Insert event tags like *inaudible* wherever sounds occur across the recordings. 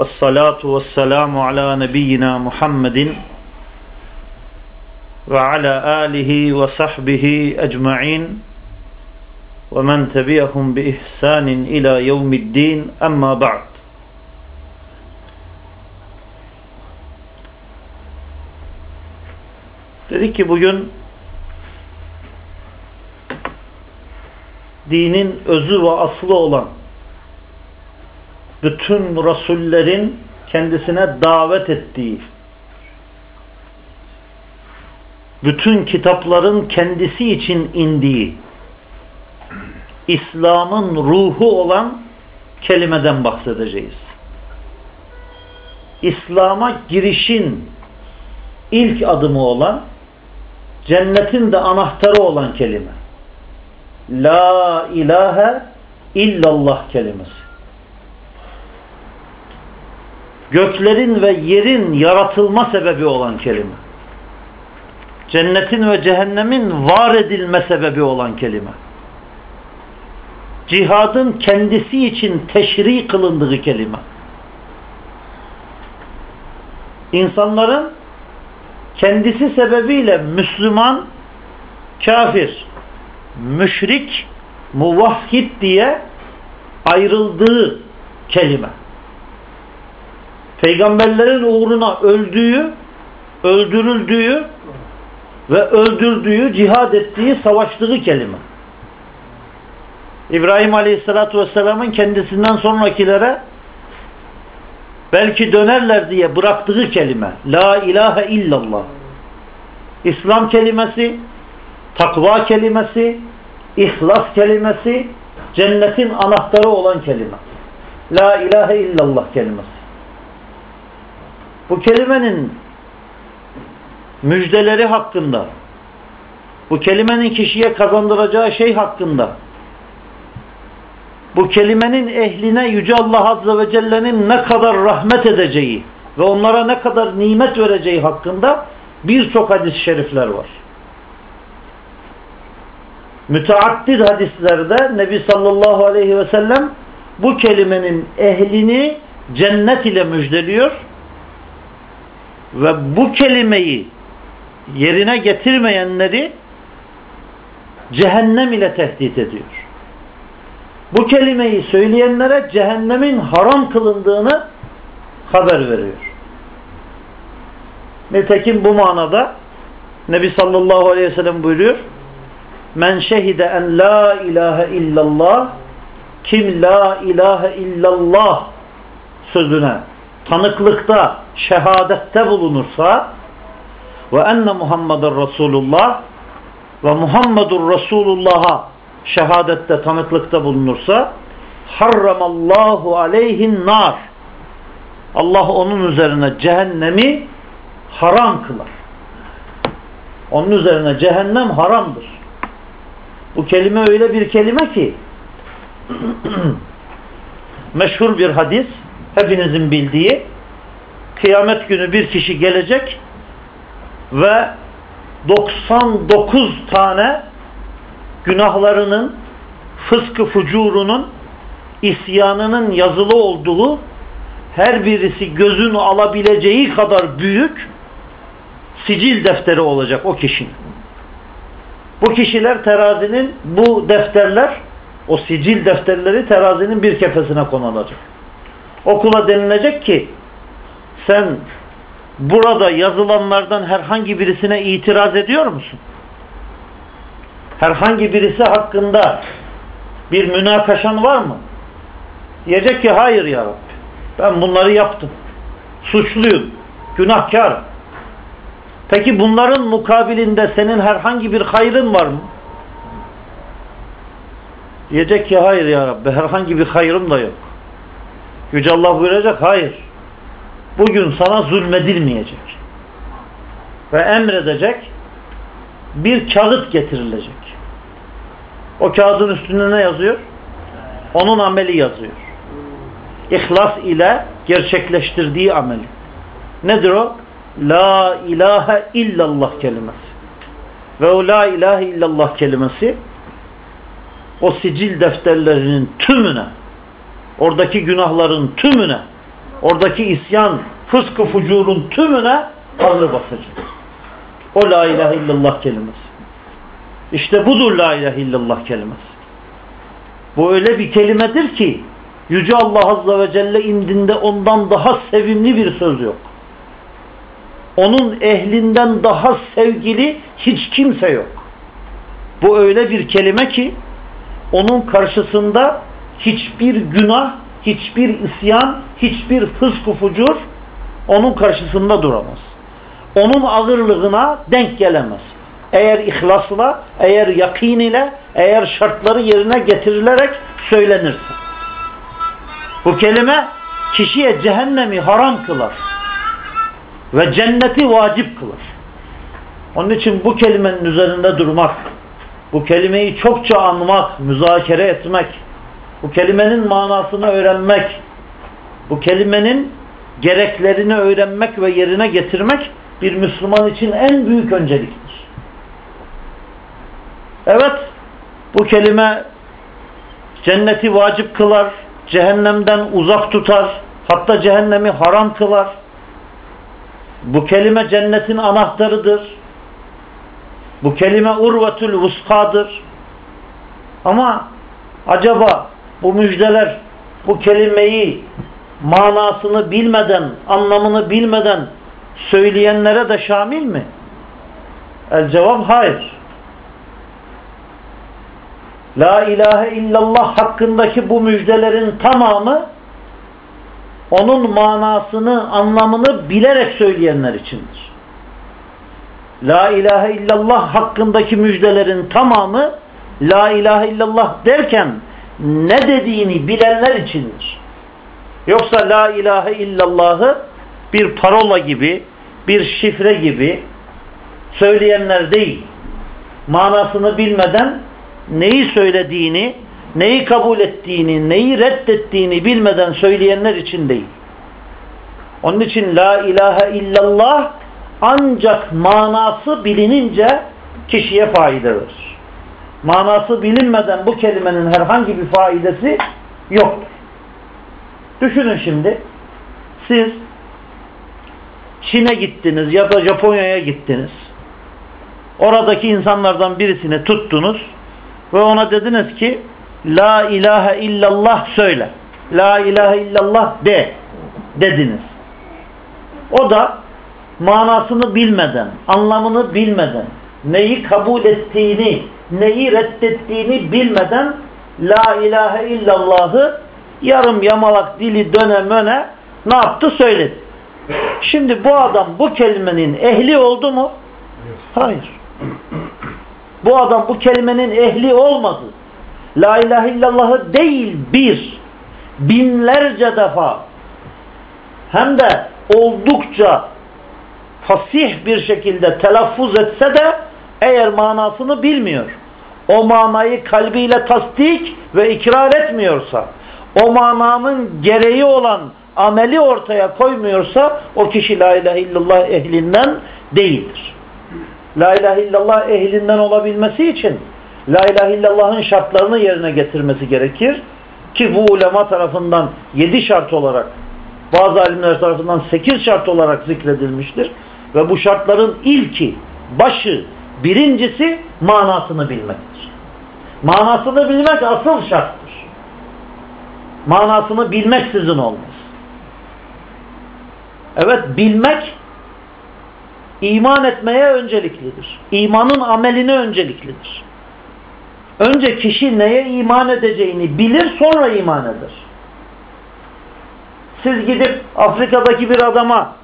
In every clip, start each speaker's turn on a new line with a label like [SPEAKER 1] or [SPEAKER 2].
[SPEAKER 1] والصلاة والسلام على نبينا محمد وعلى آله وصحبه أجمعين ومن تبعهم بإحسان إلى يوم الدين أما بعد Dedi ki bugün dinin özü ve aslı olan bütün rasullerin kendisine davet ettiği bütün kitapların kendisi için indiği İslam'ın ruhu olan kelimeden bahsedeceğiz. İslam'a girişin ilk adımı olan cennetin de anahtarı olan kelime. La ilahe illallah kelimesi. Göklerin ve yerin yaratılma sebebi olan kelime. Cennetin ve cehennemin var edilme sebebi olan kelime. Cihadın kendisi için teşri kılındığı kelime. İnsanların kendisi sebebiyle Müslüman, kafir, müşrik, muvahhid diye ayrıldığı kelime. Peygamberlerin uğruna öldüğü, öldürüldüğü ve öldürdüğü, cihad ettiği, savaştığı kelime. İbrahim Aleyhisselatü Vesselam'ın kendisinden sonrakilere belki dönerler diye bıraktığı kelime. La ilahe illallah. İslam kelimesi, takva kelimesi, ihlas kelimesi, cennetin anahtarı olan kelime. La ilahe illallah kelimesi. Bu kelimenin müjdeleri hakkında, bu kelimenin kişiye kazandıracağı şey hakkında, bu kelimenin ehline Yüce Allah Azze ve Celle'nin ne kadar rahmet edeceği ve onlara ne kadar nimet vereceği hakkında birçok hadis-i şerifler var. Müteaddid hadislerde Nebi sallallahu aleyhi ve sellem bu kelimenin ehlini cennet ile müjdeliyor ve bu kelimeyi yerine getirmeyenleri cehennem ile tehdit ediyor. Bu kelimeyi söyleyenlere cehennemin haram kılındığını haber veriyor. Nitekim bu manada Nebi sallallahu aleyhi ve sellem buyuruyor Men şehide en la ilahe illallah kim la ilahe illallah sözüne tanıklıkta, şehadette bulunursa ve enne Muhammeden Resulullah ve Muhammedur Resulullah'a şehadette, tanıklıkta bulunursa harramallahu aleyhin nar Allah onun üzerine cehennemi haram kılar. Onun üzerine cehennem haramdır. Bu kelime öyle bir kelime ki *clears throat* meşhur bir hadis hepinizin bildiği kıyamet günü bir kişi gelecek ve 99 tane günahlarının fıskı fucurunun isyanının yazılı olduğu her birisi gözün alabileceği kadar büyük sicil defteri olacak o kişinin. Bu kişiler terazinin bu defterler o sicil defterleri terazinin bir kefesine konulacak. Okula denilecek ki sen burada yazılanlardan herhangi birisine itiraz ediyor musun? Herhangi birisi hakkında bir münakaşan var mı? Diyecek ki hayır ya Rabbi. Ben bunları yaptım. Suçluyum. Günahkar. Peki bunların mukabilinde senin herhangi bir hayrın var mı? Diyecek ki hayır ya Rabbi herhangi bir hayrım da yok. Yüce Allah buyuracak hayır. Bugün sana zulmedilmeyecek. Ve emredecek bir kağıt getirilecek. O kağıdın üstünde ne yazıyor? Onun ameli yazıyor. İhlas ile gerçekleştirdiği ameli. Nedir o? La ilahe illallah kelimesi. Ve o la ilahe illallah kelimesi o sicil defterlerinin tümüne oradaki günahların tümüne oradaki isyan, fıskı fucurun tümüne ağır basacak. O la ilahe illallah kelimesi. İşte budur la ilahe illallah kelimesi. Bu öyle bir kelimedir ki Yüce Allah Azze ve Celle indinde ondan daha sevimli bir söz yok. Onun ehlinden daha sevgili hiç kimse yok. Bu öyle bir kelime ki onun karşısında hiçbir günah, hiçbir isyan, hiçbir fısk fucur onun karşısında duramaz. Onun ağırlığına denk gelemez. Eğer ihlasla, eğer yakin ile, eğer şartları yerine getirilerek söylenirse. Bu kelime kişiye cehennemi haram kılar ve cenneti vacip kılar. Onun için bu kelimenin üzerinde durmak, bu kelimeyi çokça anmak, müzakere etmek, bu kelimenin manasını öğrenmek, bu kelimenin gereklerini öğrenmek ve yerine getirmek bir Müslüman için en büyük önceliktir. Evet, bu kelime cenneti vacip kılar, cehennemden uzak tutar, hatta cehennemi haram kılar. Bu kelime cennetin anahtarıdır. Bu kelime urvetül vuskadır. Ama acaba bu müjdeler bu kelimeyi manasını bilmeden, anlamını bilmeden söyleyenlere de şamil mi? El cevap hayır. La ilahe illallah hakkındaki bu müjdelerin tamamı onun manasını, anlamını bilerek söyleyenler içindir. La ilahe illallah hakkındaki müjdelerin tamamı La ilahe illallah derken ne dediğini bilenler içindir. Yoksa La ilahe illallahı bir parola gibi, bir şifre gibi söyleyenler değil. Manasını bilmeden neyi söylediğini, neyi kabul ettiğini, neyi reddettiğini bilmeden söyleyenler için değil. Onun için la ilahe illallah ancak manası bilinince kişiye fayda verir. Manası bilinmeden bu kelimenin herhangi bir faidesi yoktur. Düşünün şimdi siz Çin'e gittiniz ya da Japonya'ya gittiniz. Oradaki insanlardan birisini tuttunuz ve ona dediniz ki La ilahe illallah söyle. La ilahe illallah de dediniz. O da manasını bilmeden, anlamını bilmeden, neyi kabul ettiğini, neyi reddettiğini bilmeden La ilahe illallahı yarım yamalak dili döne möne ne yaptı söyledi. Şimdi bu adam bu kelimenin ehli oldu mu? Hayır. Bu adam bu kelimenin ehli olmadı. La ilahe illallahı değil bir, binlerce defa hem de oldukça fasih bir şekilde telaffuz etse de eğer manasını bilmiyor, o manayı kalbiyle tasdik ve ikrar etmiyorsa, o mananın gereği olan ameli ortaya koymuyorsa o kişi la ilahe illallah ehlinden değildir. La ilahe illallah ehlinden olabilmesi için La ilahe illallah'ın şartlarını yerine getirmesi gerekir. Ki bu ulema tarafından yedi şart olarak bazı alimler tarafından sekiz şart olarak zikredilmiştir. Ve bu şartların ilki, başı, birincisi manasını bilmektir. Manasını bilmek asıl şarttır. Manasını bilmek sizin olmaz. Evet bilmek iman etmeye önceliklidir. İmanın ameline önceliklidir. Önce kişi neye iman edeceğini bilir sonra iman eder. Siz gidip Afrika'daki bir adama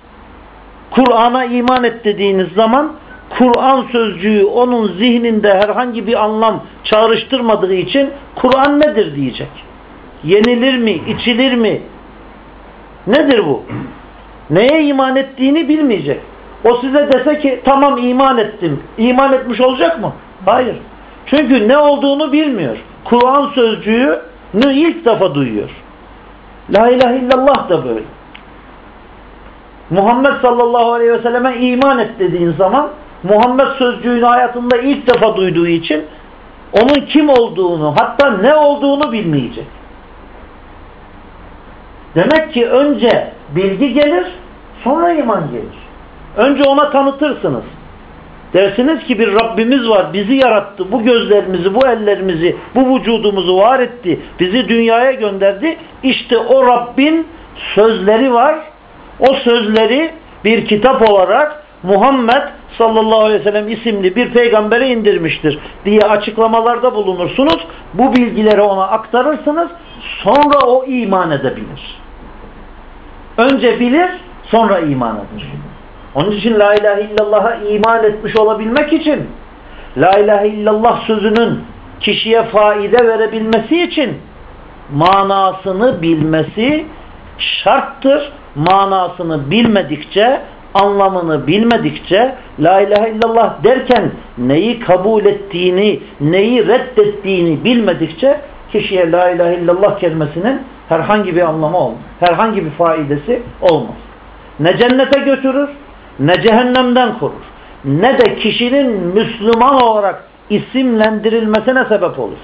[SPEAKER 1] Kur'an'a iman et dediğiniz zaman Kur'an sözcüğü onun zihninde herhangi bir anlam çağrıştırmadığı için Kur'an nedir diyecek. Yenilir mi? içilir mi? Nedir bu? Neye iman ettiğini bilmeyecek. O size dese ki tamam iman ettim. İman etmiş olacak mı? Hayır. Çünkü ne olduğunu bilmiyor. Kur'an sözcüğünü ilk defa duyuyor. La ilahe illallah da böyle. Muhammed sallallahu aleyhi ve selleme iman et dediğin zaman Muhammed sözcüğünü hayatında ilk defa duyduğu için onun kim olduğunu hatta ne olduğunu bilmeyecek. Demek ki önce bilgi gelir, sonra iman gelir. Önce ona tanıtırsınız. Dersiniz ki bir Rabbimiz var, bizi yarattı, bu gözlerimizi, bu ellerimizi, bu vücudumuzu var etti, bizi dünyaya gönderdi. İşte o Rabbin sözleri var. O sözleri bir kitap olarak Muhammed sallallahu aleyhi ve sellem isimli bir peygambere indirmiştir diye açıklamalarda bulunursunuz. Bu bilgileri ona aktarırsınız. Sonra o iman edebilir. Önce bilir, sonra iman eder. Onun için la ilahe illallah'a iman etmiş olabilmek için la ilahe illallah sözünün kişiye faide verebilmesi için manasını bilmesi şarttır. Manasını bilmedikçe, anlamını bilmedikçe la ilahe illallah derken neyi kabul ettiğini, neyi reddettiğini bilmedikçe kişiye la ilahe illallah kelimesinin herhangi bir anlamı olmaz. Herhangi bir faidesi olmaz. Ne cennete götürür, ne cehennemden korur, ne de kişinin Müslüman olarak isimlendirilmesine sebep olur.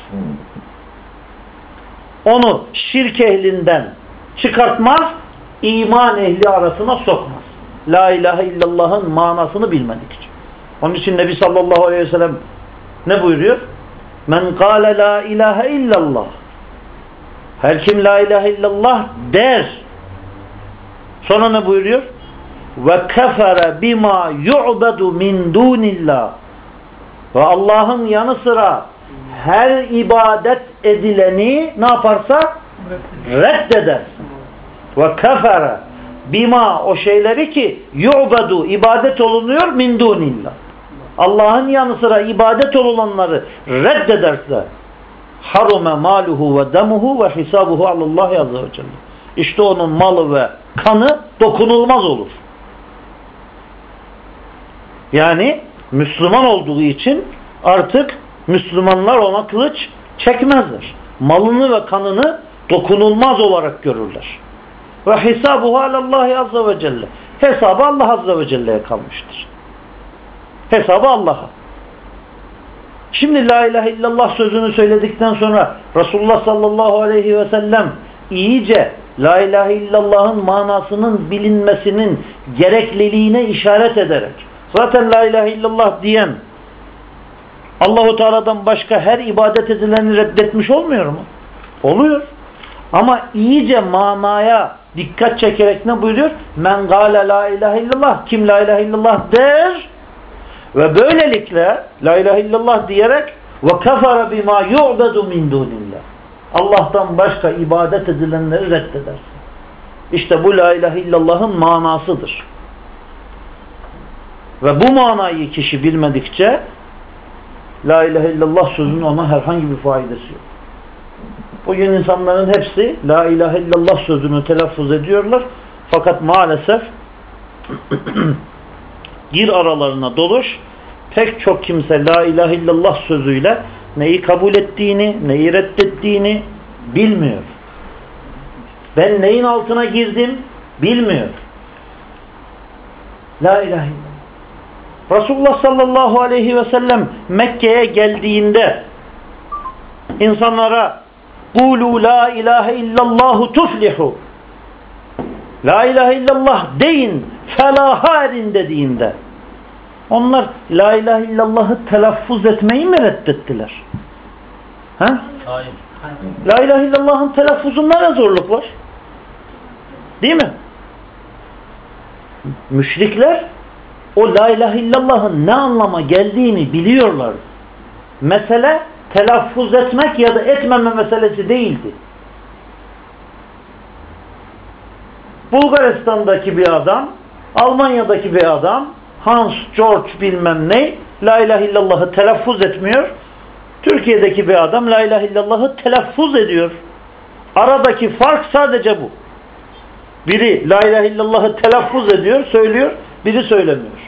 [SPEAKER 1] Onu şirk ehlinden çıkartmaz, iman ehli arasına sokmaz. La ilahe illallah'ın manasını bilmedikçe. Onun için Nebi sallallahu aleyhi ve sellem ne buyuruyor? Men kâle la ilahe illallah. Her kim la ilahe illallah der. Sonra ne buyuruyor? Ve kefere bima yu'bedu min dunillah. Ve Allah'ın yanı sıra her ibadet edileni ne yaparsa reddeder. Ve kefere bima o şeyleri ki yu'bedu ibadet olunuyor min dunillah. Allah'ın yanı sıra ibadet olunanları reddederse harume maluhu ve demuhu ve hisabuhu alallahi azze ve celle. İşte onun malı ve kanı dokunulmaz olur. Yani Müslüman olduğu için artık Müslümanlar ona kılıç çekmezler. Malını ve kanını dokunulmaz olarak görürler. Ve hisabuhu alallahi azze ve celle. Hesabı Allah azze ve celle'ye kalmıştır. Hesabı Allah'a. Şimdi la ilahe illallah sözünü söyledikten sonra Resulullah sallallahu aleyhi ve sellem iyice la ilahe illallah'ın manasının bilinmesinin gerekliliğine işaret ederek zaten la ilahe illallah diyen Allahu Teala'dan başka her ibadet edileni reddetmiş olmuyor mu? Oluyor. Ama iyice manaya dikkat çekerek ne buyuruyor? Men gâle la ilahe illallah. Kim la ilahe illallah der ve böylelikle la ilahe illallah diyerek ve kafara bima yu'bedu min dunillah. Allah'tan başka ibadet edilenleri reddedersin. İşte bu la ilahe illallah'ın manasıdır. Ve bu manayı kişi bilmedikçe la ilahe illallah sözünün ona herhangi bir faydası yok. Bugün insanların hepsi la ilahe illallah sözünü telaffuz ediyorlar. Fakat maalesef *clears throat* gir aralarına doluş pek çok kimse la ilahe illallah sözüyle neyi kabul ettiğini, neyi reddettiğini bilmiyor. Ben neyin altına girdim bilmiyor. La ilahe illallah. Resulullah sallallahu aleyhi ve sellem Mekke'ye geldiğinde insanlara Kulu la ilahe illallahu tuflihu La ilahe illallah deyin felaha erin dediğinde onlar la ilahe illallah'ı telaffuz etmeyi mi reddettiler? Ha? Hayır. La ilahe illallah'ın telaffuzunda ne zorluk var? Değil mi? Müşrikler o la ilahe illallah'ın ne anlama geldiğini biliyorlar. Mesele telaffuz etmek ya da etmeme meselesi değildi. Bulgaristan'daki bir adam, Almanya'daki bir adam, Hans George bilmem ne, La ilahe illallah'ı telaffuz etmiyor. Türkiye'deki bir adam La ilahe illallah'ı telaffuz ediyor. Aradaki fark sadece bu. Biri La ilahe illallah'ı telaffuz ediyor, söylüyor, biri söylemiyor.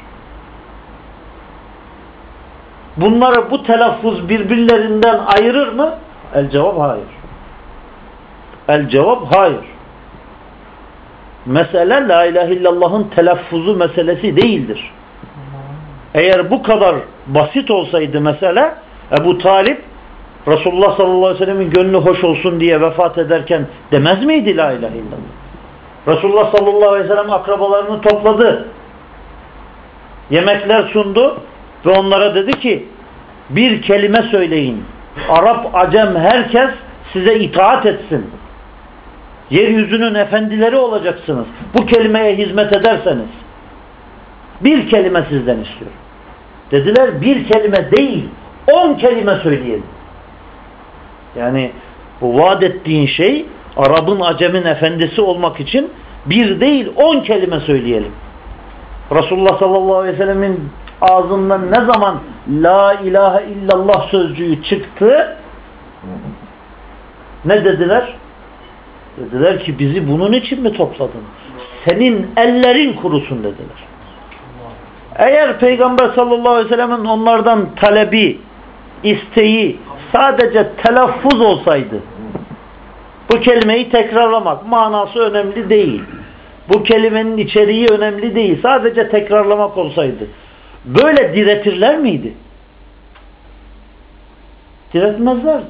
[SPEAKER 1] Bunları bu telaffuz birbirlerinden ayırır mı? El cevap hayır. El cevap hayır. Mesele la ilahe illallah'ın telaffuzu meselesi değildir. Eğer bu kadar basit olsaydı mesele Ebu Talip Resulullah sallallahu aleyhi ve sellemin gönlü hoş olsun diye vefat ederken demez miydi la ilahe illallah? Resulullah sallallahu aleyhi ve sellem akrabalarını topladı. Yemekler sundu ve onlara dedi ki bir kelime söyleyin. Arap, Acem herkes size itaat etsin. Yeryüzünün efendileri olacaksınız. Bu kelimeye hizmet ederseniz. Bir kelime sizden istiyorum. Dediler bir kelime değil, on kelime söyleyelim. Yani bu vaat ettiğin şey Arap'ın Acem'in efendisi olmak için bir değil on kelime söyleyelim. Resulullah sallallahu aleyhi ve sellemin ağzından ne zaman La ilahe illallah sözcüğü çıktı ne dediler? Dediler ki bizi bunun için mi topladın? Senin ellerin kurusun dediler. Eğer Peygamber sallallahu aleyhi ve sellemin onlardan talebi, isteği sadece telaffuz olsaydı bu kelimeyi tekrarlamak manası önemli değil. Bu kelimenin içeriği önemli değil. Sadece tekrarlamak olsaydı. Böyle diretirler miydi? Diretmezlerdi.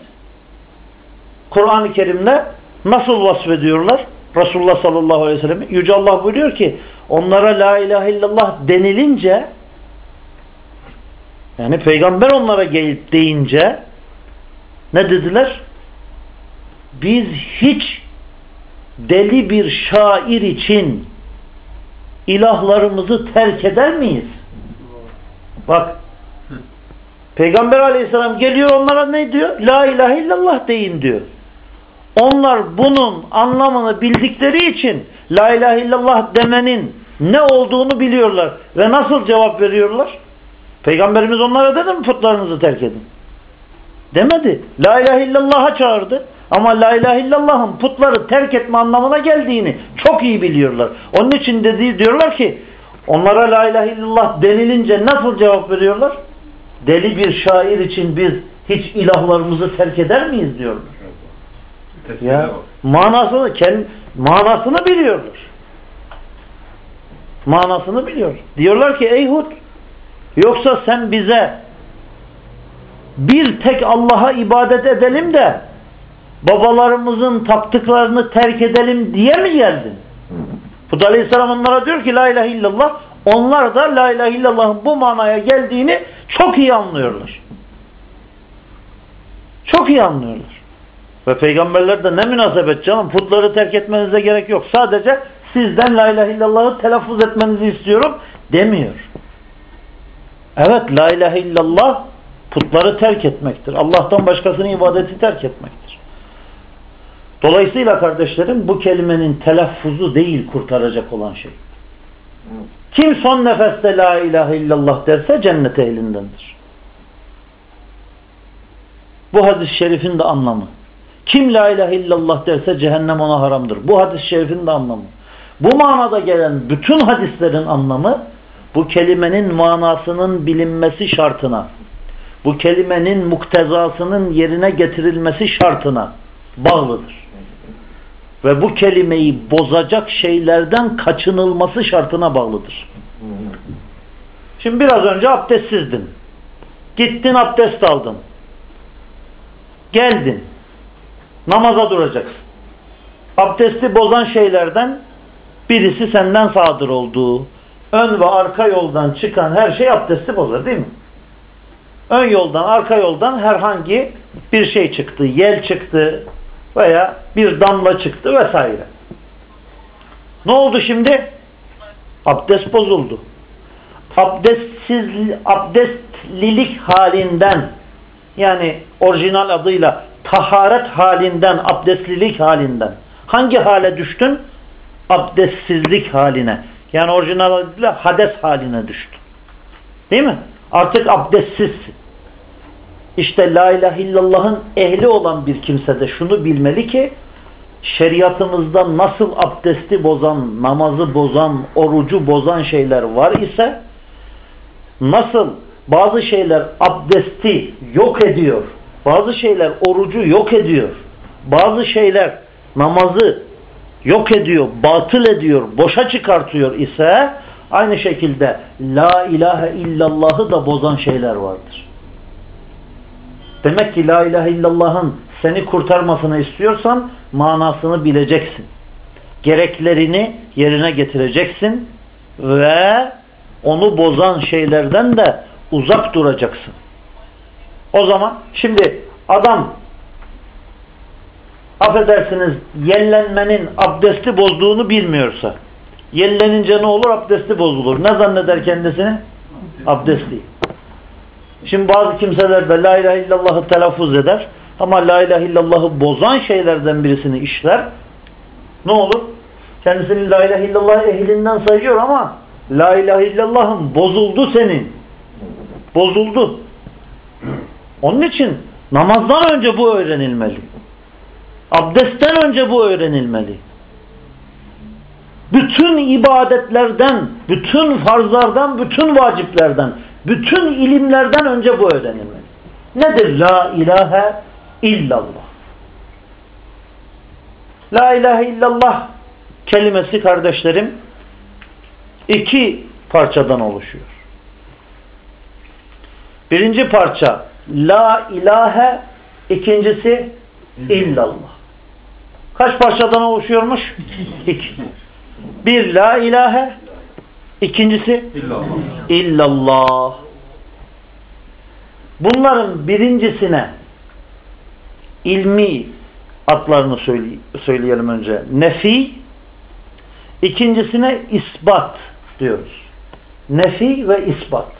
[SPEAKER 1] Kur'an-ı Kerim'de nasıl vasfediyorlar? Resulullah sallallahu aleyhi ve sellem Yüce Allah buyuruyor ki onlara la ilahe illallah denilince yani peygamber onlara gelip deyince ne dediler? Biz hiç deli bir şair için ilahlarımızı terk eder miyiz? Bak Peygamber aleyhisselam geliyor onlara ne diyor? La ilahe illallah deyin diyor. Onlar bunun anlamını bildikleri için La ilahe illallah demenin ne olduğunu biliyorlar. Ve nasıl cevap veriyorlar? Peygamberimiz onlara dedi mi putlarınızı terk edin? Demedi. La ilahe illallah'a çağırdı. Ama la ilahe illallah'ın putları terk etme anlamına geldiğini çok iyi biliyorlar. Onun için dediği diyorlar ki onlara la ilahe illallah denilince nasıl cevap veriyorlar? Deli bir şair için biz hiç ilahlarımızı terk eder miyiz diyorlar. Ya, manasını, kendi, manasını biliyorlar. Manasını biliyor. Diyorlar ki ey Hud yoksa sen bize bir tek Allah'a ibadet edelim de babalarımızın taptıklarını terk edelim diye mi geldin? Hud Aleyhisselam onlara diyor ki La ilahe illallah onlar da La ilahe illallah'ın bu manaya geldiğini çok iyi anlıyorlar. Çok iyi anlıyorlar. Ve peygamberler de ne münasebet canım putları terk etmenize gerek yok. Sadece sizden la ilahe illallah'ı telaffuz etmenizi istiyorum demiyor. Evet la ilahe illallah putları terk etmektir. Allah'tan başkasının ibadeti terk etmektir. Dolayısıyla kardeşlerim bu kelimenin telaffuzu değil kurtaracak olan şey. Kim son nefeste la ilahe illallah derse cennet ehlindendir. Bu hadis-i şerifin de anlamı. Kim la ilahe illallah derse cehennem ona haramdır. Bu hadis-i şerifin de anlamı. Bu manada gelen bütün hadislerin anlamı bu kelimenin manasının bilinmesi şartına, bu kelimenin muktezasının yerine getirilmesi şartına bağlıdır. Ve bu kelimeyi bozacak şeylerden kaçınılması şartına bağlıdır. Şimdi biraz önce abdestsizdin. Gittin abdest aldın. Geldin. Namaza duracaksın. Abdesti bozan şeylerden birisi senden sadır olduğu, ön ve arka yoldan çıkan her şey abdesti bozar değil mi? Ön yoldan, arka yoldan herhangi bir şey çıktı, yel çıktı veya bir damla çıktı vesaire. Ne oldu şimdi? Abdest bozuldu. Abdestsiz, abdestlilik halinden yani orijinal adıyla taharet halinden, abdestlilik halinden hangi hale düştün? Abdestsizlik haline. Yani orijinal adıyla hades haline düştün. Değil mi? Artık abdestsizsin. İşte la ilahe illallah'ın ehli olan bir kimse de şunu bilmeli ki şeriatımızda nasıl abdesti bozan, namazı bozan, orucu bozan şeyler var ise nasıl bazı şeyler abdesti yok ediyor, bazı şeyler orucu yok ediyor, bazı şeyler namazı yok ediyor, batıl ediyor, boşa çıkartıyor ise aynı şekilde la ilahe illallah'ı da bozan şeyler vardır. Demek ki la ilahe illallah'ın seni kurtarmasını istiyorsan manasını bileceksin. gereklerini yerine getireceksin ve onu bozan şeylerden de uzak duracaksın. O zaman şimdi adam affedersiniz yellenmenin abdesti bozduğunu bilmiyorsa yellenince ne olur? Abdesti bozulur. Ne zanneder kendisini? Abdesti. Şimdi bazı kimseler de la ilahe illallah'ı telaffuz eder ama la ilahe illallah'ı bozan şeylerden birisini işler. Ne olur? Kendisini la ilahe illallah ehlinden sayıyor ama la ilahe illallah'ın bozuldu senin. Bozuldu. Onun için namazdan önce bu öğrenilmeli. Abdestten önce bu öğrenilmeli. Bütün ibadetlerden, bütün farzlardan, bütün vaciplerden, bütün ilimlerden önce bu öğrenilmeli. Nedir la ilahe illallah? La ilahe illallah kelimesi kardeşlerim iki parçadan oluşuyor. Birinci parça la ilahe, ikincisi illallah. Kaç parçadan oluşuyormuş? İki. Bir la ilahe, ikincisi illallah. illallah. Bunların birincisine ilmi adlarını söyleyelim önce. Nefi, ikincisine isbat diyoruz. Nefi ve isbat.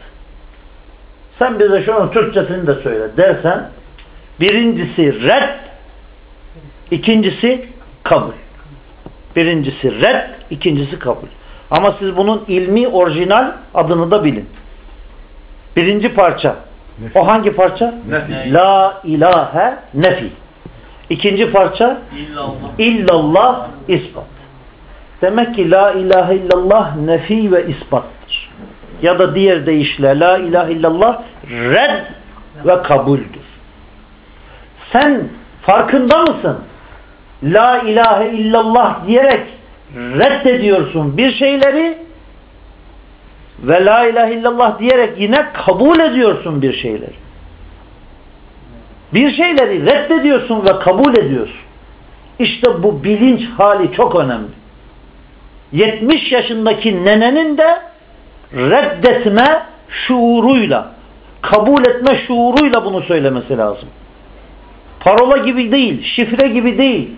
[SPEAKER 1] Sen bize şunun Türkçesini de söyle dersen birincisi red, ikincisi kabul. Birincisi red, ikincisi kabul. Ama siz bunun ilmi orijinal adını da bilin. Birinci parça. Nefi. O hangi parça? Nefi. La ilahe nefi. İkinci parça illallah, illallah ispat. Demek ki la ilahe illallah nefi ve ispattır. Ya da diğer deyişle la ilahe illallah red ve kabuldür. Sen farkında mısın? La ilahe illallah diyerek reddediyorsun bir şeyleri ve la ilahe illallah diyerek yine kabul ediyorsun bir şeyleri. Bir şeyleri reddediyorsun ve kabul ediyorsun. İşte bu bilinç hali çok önemli. 70 yaşındaki nenenin de reddetme şuuruyla, kabul etme şuuruyla bunu söylemesi lazım. Parola gibi değil, şifre gibi değil.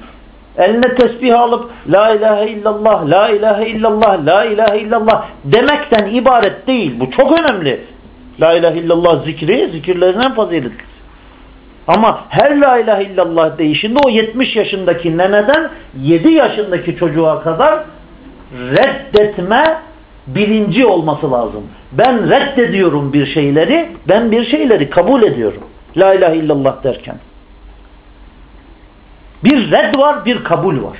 [SPEAKER 1] Eline tesbih alıp la ilahe illallah, la ilahe illallah, la ilahe illallah demekten ibaret değil. Bu çok önemli. La ilahe illallah zikri, zikirlerin en faziletli. Ama her la ilahe illallah deyişinde o 70 yaşındaki neneden 7 yaşındaki çocuğa kadar reddetme bilinci olması lazım. Ben reddediyorum bir şeyleri, ben bir şeyleri kabul ediyorum. La ilahe illallah derken. Bir red var, bir kabul var.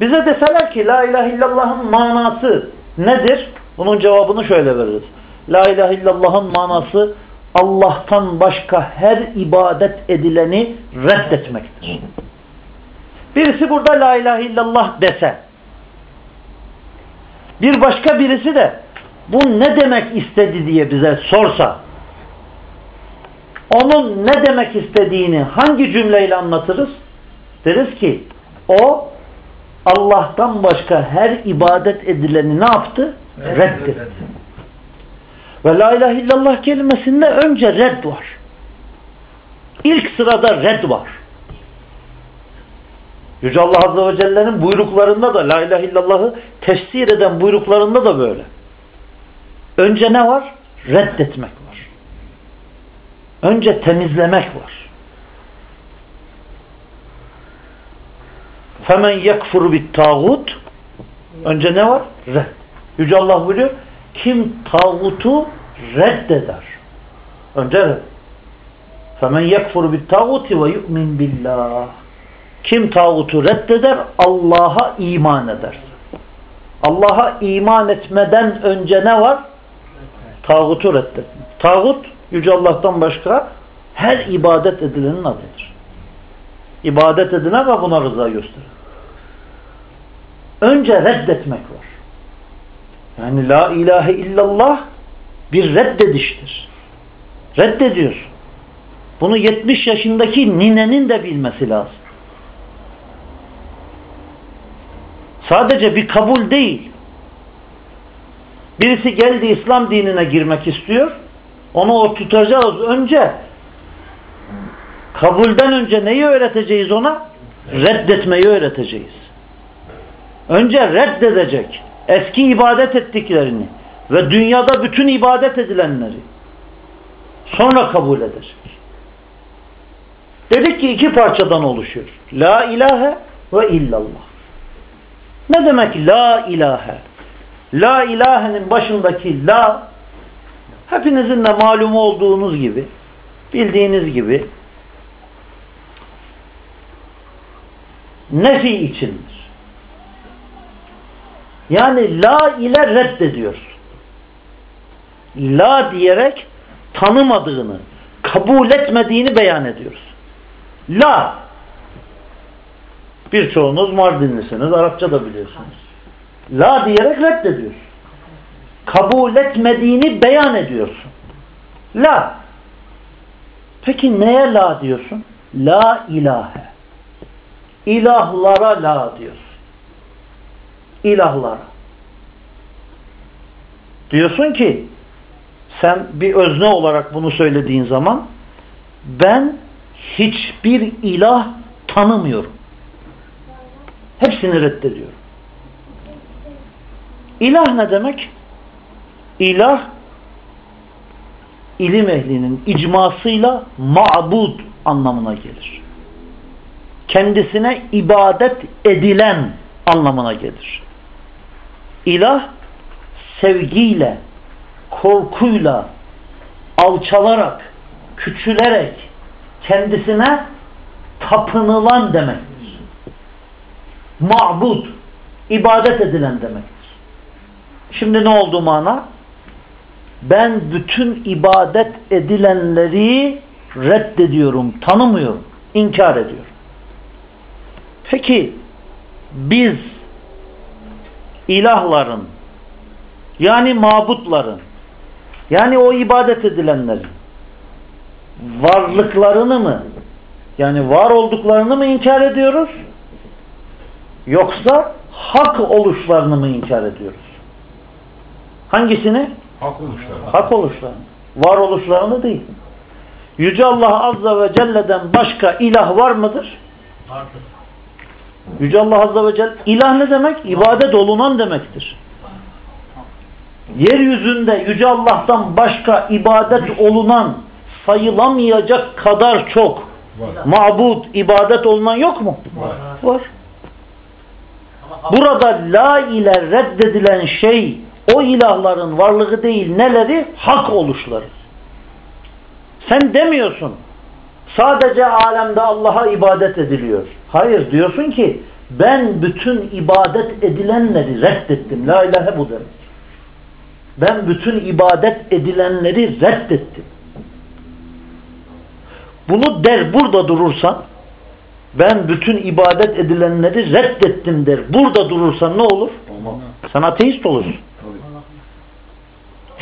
[SPEAKER 1] Bize deseler ki la ilahe illallah'ın manası nedir? Bunun cevabını şöyle veririz. La ilahe illallah'ın manası Allah'tan başka her ibadet edileni reddetmektir. Birisi burada la ilahe illallah dese, bir başka birisi de bu ne demek istedi diye bize sorsa, onun ne demek istediğini hangi cümleyle anlatırız? Deriz ki o Allah'tan başka her ibadet edileni ne yaptı? Reddetti. Ve la ilahe illallah kelimesinde önce red var. İlk sırada red var. Yüce Allah Azze ve Celle'nin buyruklarında da la ilahe illallah'ı tefsir eden buyruklarında da böyle. Önce ne var? Reddetmek. Önce temizlemek var. Femen yekfuru bit tağut Önce ne var? Red. Yüce Allah buyuruyor. Kim tağutu reddeder. Önce red. Femen yekfuru bit tağuti ve yu'min billah. Kim tağutu reddeder Allah'a iman eder. Allah'a iman etmeden önce ne var? Tağutu reddetmek. Tağut Yüce Allah'tan başka her ibadet edilenin adıdır. İbadet edine ve buna rıza gösterir. Önce reddetmek var. Yani la ilahe illallah bir reddediştir. Reddediyor. Bunu 70 yaşındaki ninenin de bilmesi lazım. Sadece bir kabul değil. Birisi geldi İslam dinine girmek istiyor. Onu o tutacağız önce. Kabulden önce neyi öğreteceğiz ona? Reddetmeyi öğreteceğiz. Önce reddedecek. Eski ibadet ettiklerini ve dünyada bütün ibadet edilenleri. Sonra kabul edecek. Dedik ki iki parçadan oluşuyor. La ilahe ve illallah. Ne demek la ilahe? La ilahenin başındaki la hepinizin de malum olduğunuz gibi bildiğiniz gibi nefi içindir. Yani la ile reddediyorsun. La diyerek tanımadığını, kabul etmediğini beyan ediyoruz. La birçoğunuz Mardinlisiniz, Arapça da biliyorsunuz. La diyerek reddediyorsun. Kabul etmediğini beyan ediyorsun. La. Peki neye la diyorsun? La ilahe. İlahlara la diyorsun. İlahlara. Diyorsun ki sen bir özne olarak bunu söylediğin zaman ben hiçbir ilah tanımıyorum. Hepsini reddediyorum. İlah ne demek? İlah ilim ehlinin icmasıyla ma'bud anlamına gelir. Kendisine ibadet edilen anlamına gelir. İlah sevgiyle, korkuyla, alçalarak, küçülerek kendisine tapınılan demektir. Ma'bud, ibadet edilen demektir. Şimdi ne oldu mana? Ben bütün ibadet edilenleri reddediyorum, tanımıyorum, inkar ediyorum. Peki biz ilahların yani mabutların yani o ibadet edilenlerin varlıklarını mı yani var olduklarını mı inkar ediyoruz? Yoksa hak oluşlarını mı inkar ediyoruz? Hangisini?
[SPEAKER 2] Hak oluşlarını.
[SPEAKER 1] Hak oluşlarını. Var oluşlarını değil. Yüce Allah Azze ve Celle'den başka ilah var mıdır?
[SPEAKER 3] Vardır.
[SPEAKER 1] Yüce Allah Azze ve Celle ilah ne demek? İbadet olunan demektir. Yeryüzünde Yüce Allah'tan başka ibadet olunan sayılamayacak kadar çok
[SPEAKER 2] Var.
[SPEAKER 1] mabut, ibadet olunan yok mu?
[SPEAKER 2] Var.
[SPEAKER 1] Var. Burada la ile reddedilen şey o ilahların varlığı değil neleri? Hak oluşları. Sen demiyorsun. Sadece alemde Allah'a ibadet ediliyor. Hayır diyorsun ki ben bütün ibadet edilenleri reddettim. La ilahe bu demek. Ben bütün ibadet edilenleri reddettim. Bunu der burada durursan ben bütün ibadet edilenleri reddettim der. Burada durursan ne olur?
[SPEAKER 2] Olmaz.
[SPEAKER 1] Sen ateist olursun.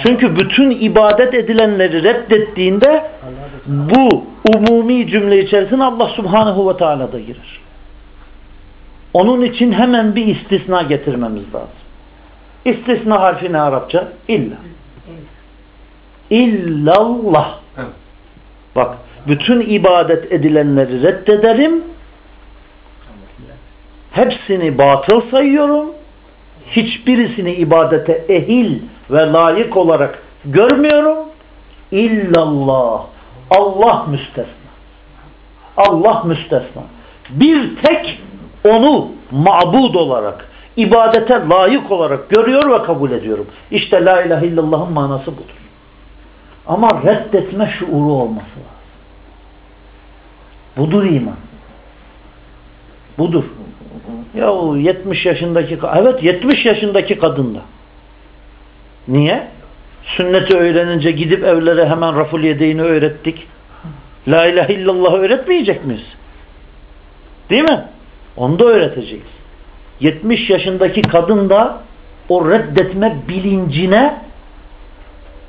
[SPEAKER 1] Çünkü bütün ibadet edilenleri reddettiğinde bu umumi cümle içerisine Allah subhanehu ve teala da girer. Onun için hemen bir istisna getirmemiz lazım. İstisna harfi ne Arapça? İlla. İllallah. Bak bütün ibadet edilenleri reddederim. Hepsini batıl sayıyorum. Hiçbirisini ibadete ehil ve layık olarak görmüyorum. İllallah. Allah müstesna. Allah müstesna. Bir tek onu mabud olarak, ibadete layık olarak görüyor ve kabul ediyorum. İşte la ilahe illallah'ın manası budur. Ama reddetme şuuru olması lazım. Budur iman. Budur. Ya o 70 yaşındaki evet 70 yaşındaki kadında. Niye? Sünneti öğrenince gidip evlere hemen raful yedeğini öğrettik. La ilahe illallah öğretmeyecek miyiz? Değil mi? Onu da öğreteceğiz. 70 yaşındaki kadın da o reddetme bilincine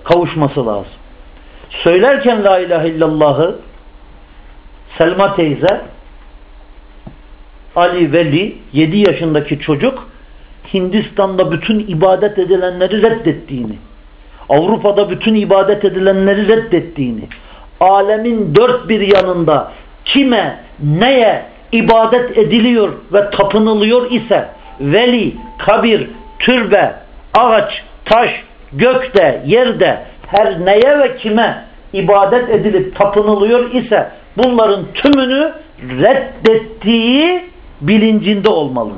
[SPEAKER 1] kavuşması lazım. Söylerken la ilahe illallahı Selma teyze Ali Veli 7 yaşındaki çocuk Hindistan'da bütün ibadet edilenleri reddettiğini, Avrupa'da bütün ibadet edilenleri reddettiğini, alemin dört bir yanında kime, neye ibadet ediliyor ve tapınılıyor ise veli, kabir, türbe, ağaç, taş, gökte, yerde her neye ve kime ibadet edilip tapınılıyor ise bunların tümünü reddettiği bilincinde olmalı.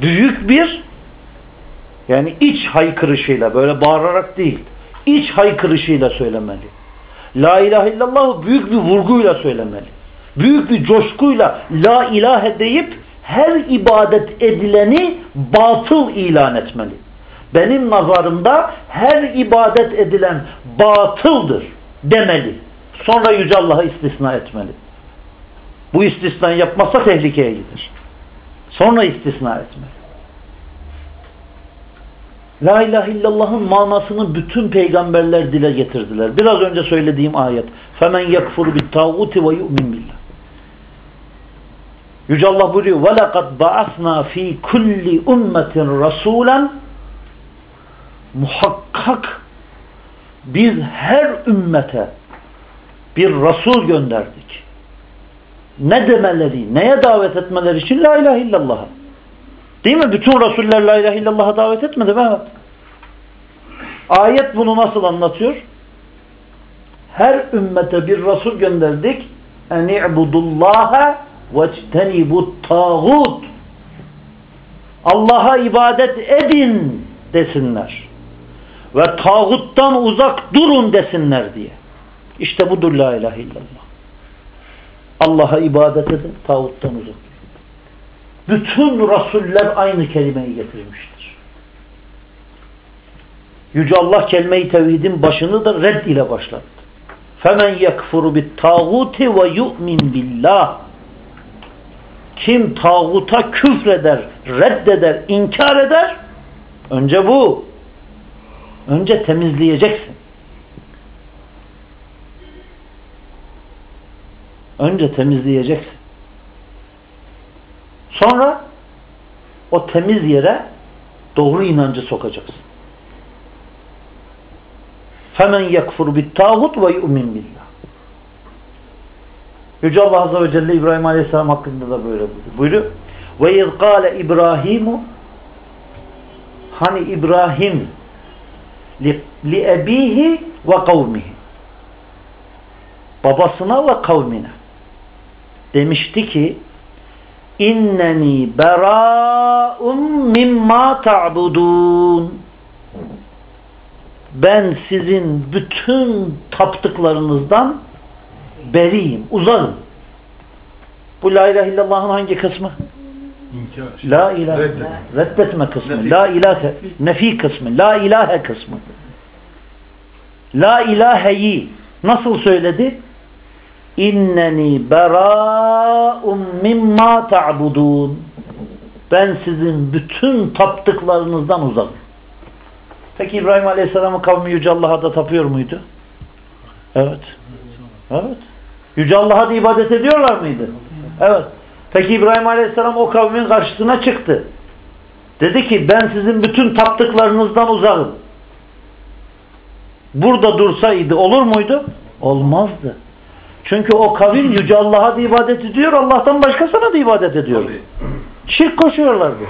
[SPEAKER 1] Büyük bir yani iç haykırışıyla böyle bağırarak değil iç haykırışıyla söylemeli. La ilahe illallah büyük bir vurguyla söylemeli. Büyük bir coşkuyla la ilahe deyip her ibadet edileni batıl ilan etmeli. Benim nazarımda her ibadet edilen batıldır demeli. Sonra Yüce Allah'ı istisna etmeli. Bu istisna yapmazsa tehlikeye gider. Sonra istisna etmeli. La ilahe illallah'ın manasını bütün peygamberler dile getirdiler. Biraz önce söylediğim ayet. فَمَنْ يَكْفُرُ بِالْتَاغُوتِ وَيُؤْمِنْ بِاللّٰهِ Yüce Allah buyuruyor وَلَقَدْ بَعَثْنَا ف۪ي كُلِّ اُمَّةٍ رَسُولًا Muhakkak biz her ümmete bir Resul gönderdik. Ne demeleri, neye davet etmeleri için La ilahe illallah'a. Değil mi? Bütün Resuller La ilahe illallah'a davet etmedi mi? Ayet bunu nasıl anlatıyor? Her ümmete bir Resul gönderdik. En i'budullaha veçtenibut tağut. Allah'a ibadet edin desinler. Ve tağuttan uzak durun desinler diye. İşte budur la ilahe illallah. Allah'a ibadet edin, tağuttan uzak durun. Bütün rasuller aynı kelimeyi getirmiştir. Yüce Allah kelime-i tevhidin başını da red ile başlattı. فَمَنْ يَكْفُرُ بِالْتَاغُوتِ وَيُؤْمِنْ بِاللّٰهِ Kim tağuta küfreder, reddeder, inkar eder, önce bu. Önce temizleyeceksin. Önce temizleyeceksin. Sonra o temiz yere doğru inancı sokacaksın. Femen yekfur bit tağut ve yu'min billah. Yüce Allah Azze ve Celle İbrahim Aleyhisselam hakkında da böyle buyuruyor. Buyuruyor. Ve iz kâle İbrahimu hani İbrahim li, li ebihi ve kavmihi babasına ve kavmine demişti ki İnneni berâ'um mimma ta'budun. Ben sizin bütün taptıklarınızdan beriyim, uzarım. Bu la ilahe illallah'ın hangi kısmı?
[SPEAKER 2] İnkar.
[SPEAKER 1] La ilahe.
[SPEAKER 2] Reddetme.
[SPEAKER 1] Reddetme kısmı.
[SPEAKER 2] Nefi.
[SPEAKER 1] La ilahe. Nefi kısmı. La ilahe kısmı. La ilaheyi nasıl söyledi? İnneni berâ'um mimma ta'budun. Ben sizin bütün taptıklarınızdan uzakım. Peki İbrahim Aleyhisselam'ın kavmi Yüce Allah'a da tapıyor muydu? Evet. Evet. Yüce Allah'a da ibadet ediyorlar mıydı? Evet. Peki İbrahim Aleyhisselam o kavmin karşısına çıktı. Dedi ki ben sizin bütün taptıklarınızdan uzakım. Burada dursaydı olur muydu? Olmazdı. Çünkü o kavim Yüce Allah'a da ibadet ediyor, Allah'tan başkasına da ibadet ediyor. Şirk koşuyorlardı.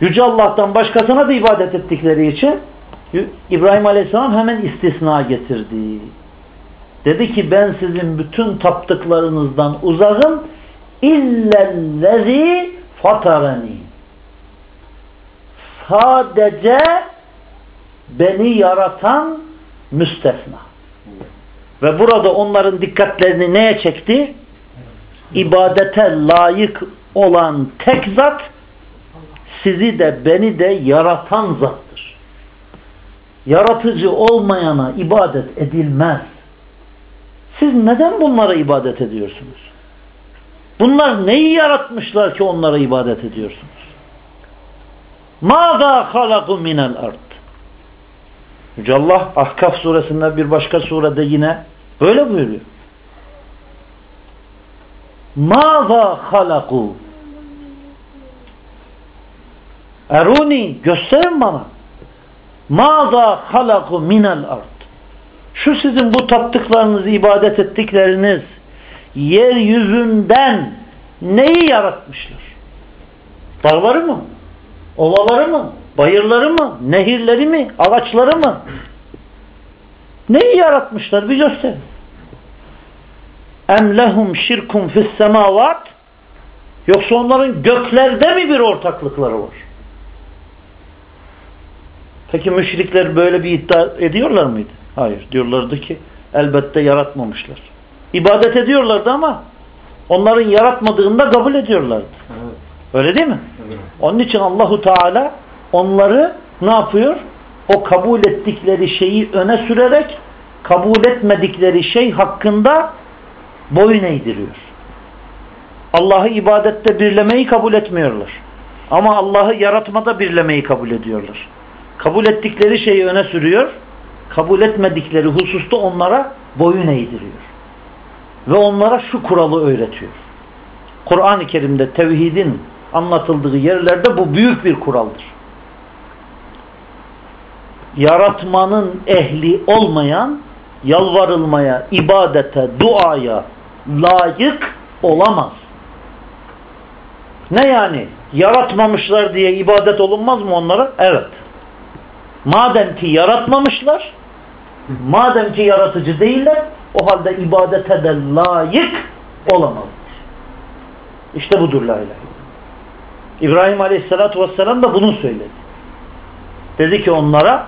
[SPEAKER 1] Yüce Allah'tan başkasına da ibadet ettikleri için İbrahim Aleyhisselam hemen istisna getirdi. Dedi ki ben sizin bütün taptıklarınızdan uzakım illellezi fatarani. Sadece beni yaratan müstesna. Ve burada onların dikkatlerini neye çekti? İbadete layık olan tek zat sizi de beni de yaratan zattır. Yaratıcı olmayana ibadet edilmez. Siz neden bunlara ibadet ediyorsunuz? Bunlar neyi yaratmışlar ki onlara ibadet ediyorsunuz? Mâzâ halakû minel ard. Yüce Allah Ahkaf suresinde bir başka surede yine böyle buyuruyor. Maza halaku Eruni gösterin bana. Maza halaku minel ard. Şu sizin bu tattıklarınız, ibadet ettikleriniz yeryüzünden neyi yaratmışlar? Dağları mı? Ovaları mı? Bayırları mı? Nehirleri mi? Ağaçları mı? Neyi yaratmışlar? Bir gösterin. Em lehum şirkum fis semavat Yoksa onların göklerde mi bir ortaklıkları var? Peki müşrikler böyle bir iddia ediyorlar mıydı? Hayır. Diyorlardı ki elbette yaratmamışlar. İbadet ediyorlardı ama onların yaratmadığını da kabul ediyorlardı. Evet. Öyle değil mi? Evet. Onun için Allahu Teala onları ne yapıyor? O kabul ettikleri şeyi öne sürerek kabul etmedikleri şey hakkında boyun eğdiriyor. Allah'ı ibadette birlemeyi kabul etmiyorlar. Ama Allah'ı yaratmada birlemeyi kabul ediyorlar. Kabul ettikleri şeyi öne sürüyor. Kabul etmedikleri hususta onlara boyun eğdiriyor. Ve onlara şu kuralı öğretiyor. Kur'an-ı Kerim'de tevhidin anlatıldığı yerlerde bu büyük bir kuraldır. Yaratmanın ehli olmayan yalvarılmaya, ibadete, duaya layık olamaz. Ne yani? Yaratmamışlar diye ibadet olunmaz mı onlara? Evet. Madem ki yaratmamışlar, madem ki yaratıcı değiller, o halde ibadete de layık olamazlar. İşte budur la ilahe İbrahim Aleyhisselatü Vesselam da bunu söyledi. Dedi ki onlara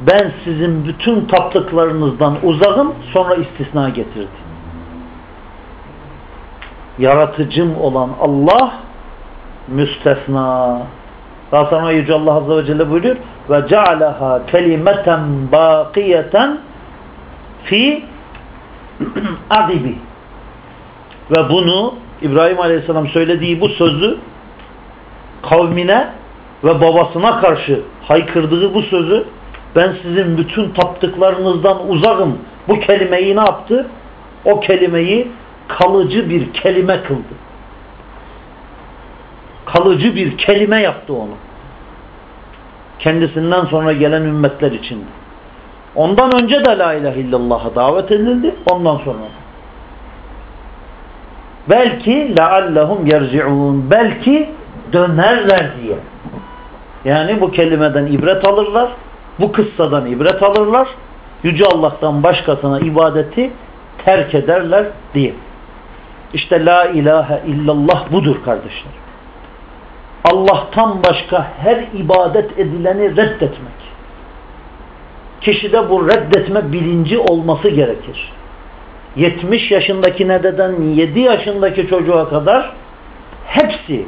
[SPEAKER 1] ben sizin bütün taptıklarınızdan uzakım sonra istisna getirdi. Yaratıcım olan Allah müstesna. Daha sonra Yüce Allah Azze ve Celle buyuruyor ve cealeha kelimeten bakiyeten fi *clears throat* adibi ve bunu İbrahim Aleyhisselam söylediği bu sözü kavmine ve babasına karşı haykırdığı bu sözü ben sizin bütün taptıklarınızdan uzakım bu kelimeyi ne yaptı? O kelimeyi kalıcı bir kelime kıldı kalıcı bir kelime yaptı onu. Kendisinden sonra gelen ümmetler için. Ondan önce de la ilahe illallah'a davet edildi. Ondan sonra. Belki leallehum yerci'un. Belki dönerler diye. Yani bu kelimeden ibret alırlar. Bu kıssadan ibret alırlar. Yüce Allah'tan başkasına ibadeti terk ederler diye. İşte la ilahe illallah budur kardeşler. Allah'tan başka her ibadet edileni reddetmek. Kişide bu reddetme bilinci olması gerekir. 70 yaşındaki nededen 7 yaşındaki çocuğa kadar hepsi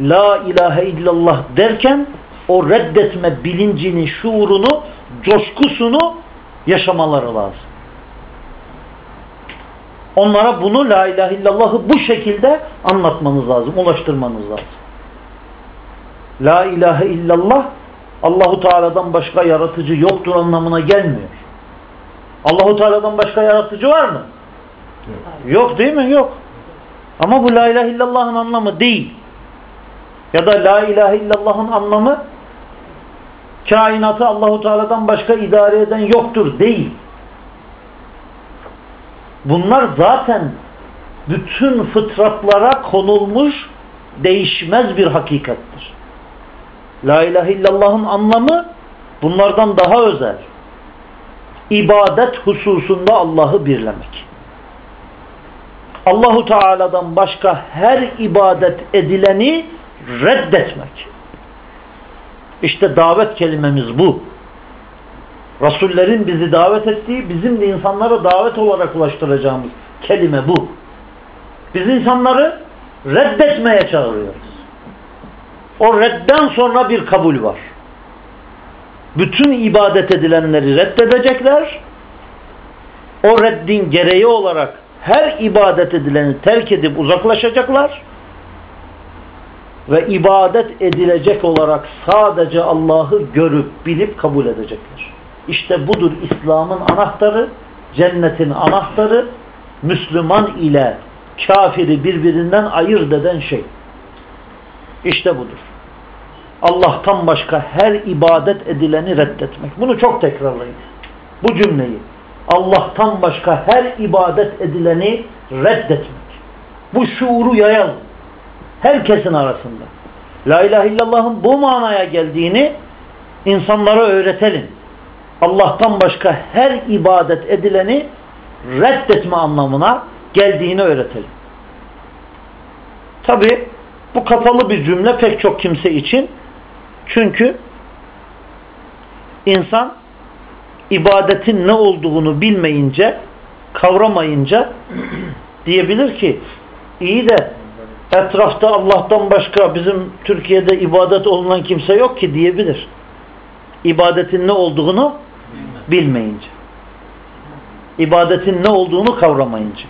[SPEAKER 1] La ilahe illallah derken o reddetme bilincini, şuurunu, coşkusunu yaşamaları lazım. Onlara bunu La ilahe illallahı bu şekilde anlatmanız lazım, ulaştırmanız lazım. La ilahe illallah Allahu Teala'dan başka yaratıcı yoktur anlamına gelmiyor. Allahu Teala'dan başka yaratıcı var mı? Yok. Yok değil mi? Yok. Ama bu la ilahe illallah'ın anlamı değil. Ya da la ilahe illallah'ın anlamı kainatı Allahu Teala'dan başka idare eden yoktur değil. Bunlar zaten bütün fıtratlara konulmuş değişmez bir hakikattir. La ilahe illallah'ın anlamı bunlardan daha özel. İbadet hususunda Allah'ı birlemek. Allahu Teala'dan başka her ibadet edileni reddetmek. İşte davet kelimemiz bu. Rasullerin bizi davet ettiği, bizim de insanlara davet olarak ulaştıracağımız kelime bu. Biz insanları reddetmeye çağırıyoruz. O redden sonra bir kabul var. Bütün ibadet edilenleri reddedecekler. O reddin gereği olarak her ibadet edileni terk edip uzaklaşacaklar. Ve ibadet edilecek olarak sadece Allah'ı görüp bilip kabul edecekler. İşte budur İslam'ın anahtarı, cennetin anahtarı, Müslüman ile kafiri birbirinden ayırt eden şey. İşte budur. Allah'tan başka her ibadet edileni reddetmek. Bunu çok tekrarlayın. Bu cümleyi. Allah'tan başka her ibadet edileni reddetmek. Bu şuuru yayalım. Herkesin arasında. La ilahe illallah'ın bu manaya geldiğini insanlara öğretelim. Allah'tan başka her ibadet edileni reddetme anlamına geldiğini öğretelim. Tabi bu kapalı bir cümle pek çok kimse için. Çünkü insan ibadetin ne olduğunu bilmeyince, kavramayınca *clears throat* diyebilir ki iyi de etrafta Allah'tan başka bizim Türkiye'de ibadet olunan kimse yok ki diyebilir. İbadetin ne olduğunu bilmeyince. İbadetin ne olduğunu kavramayınca.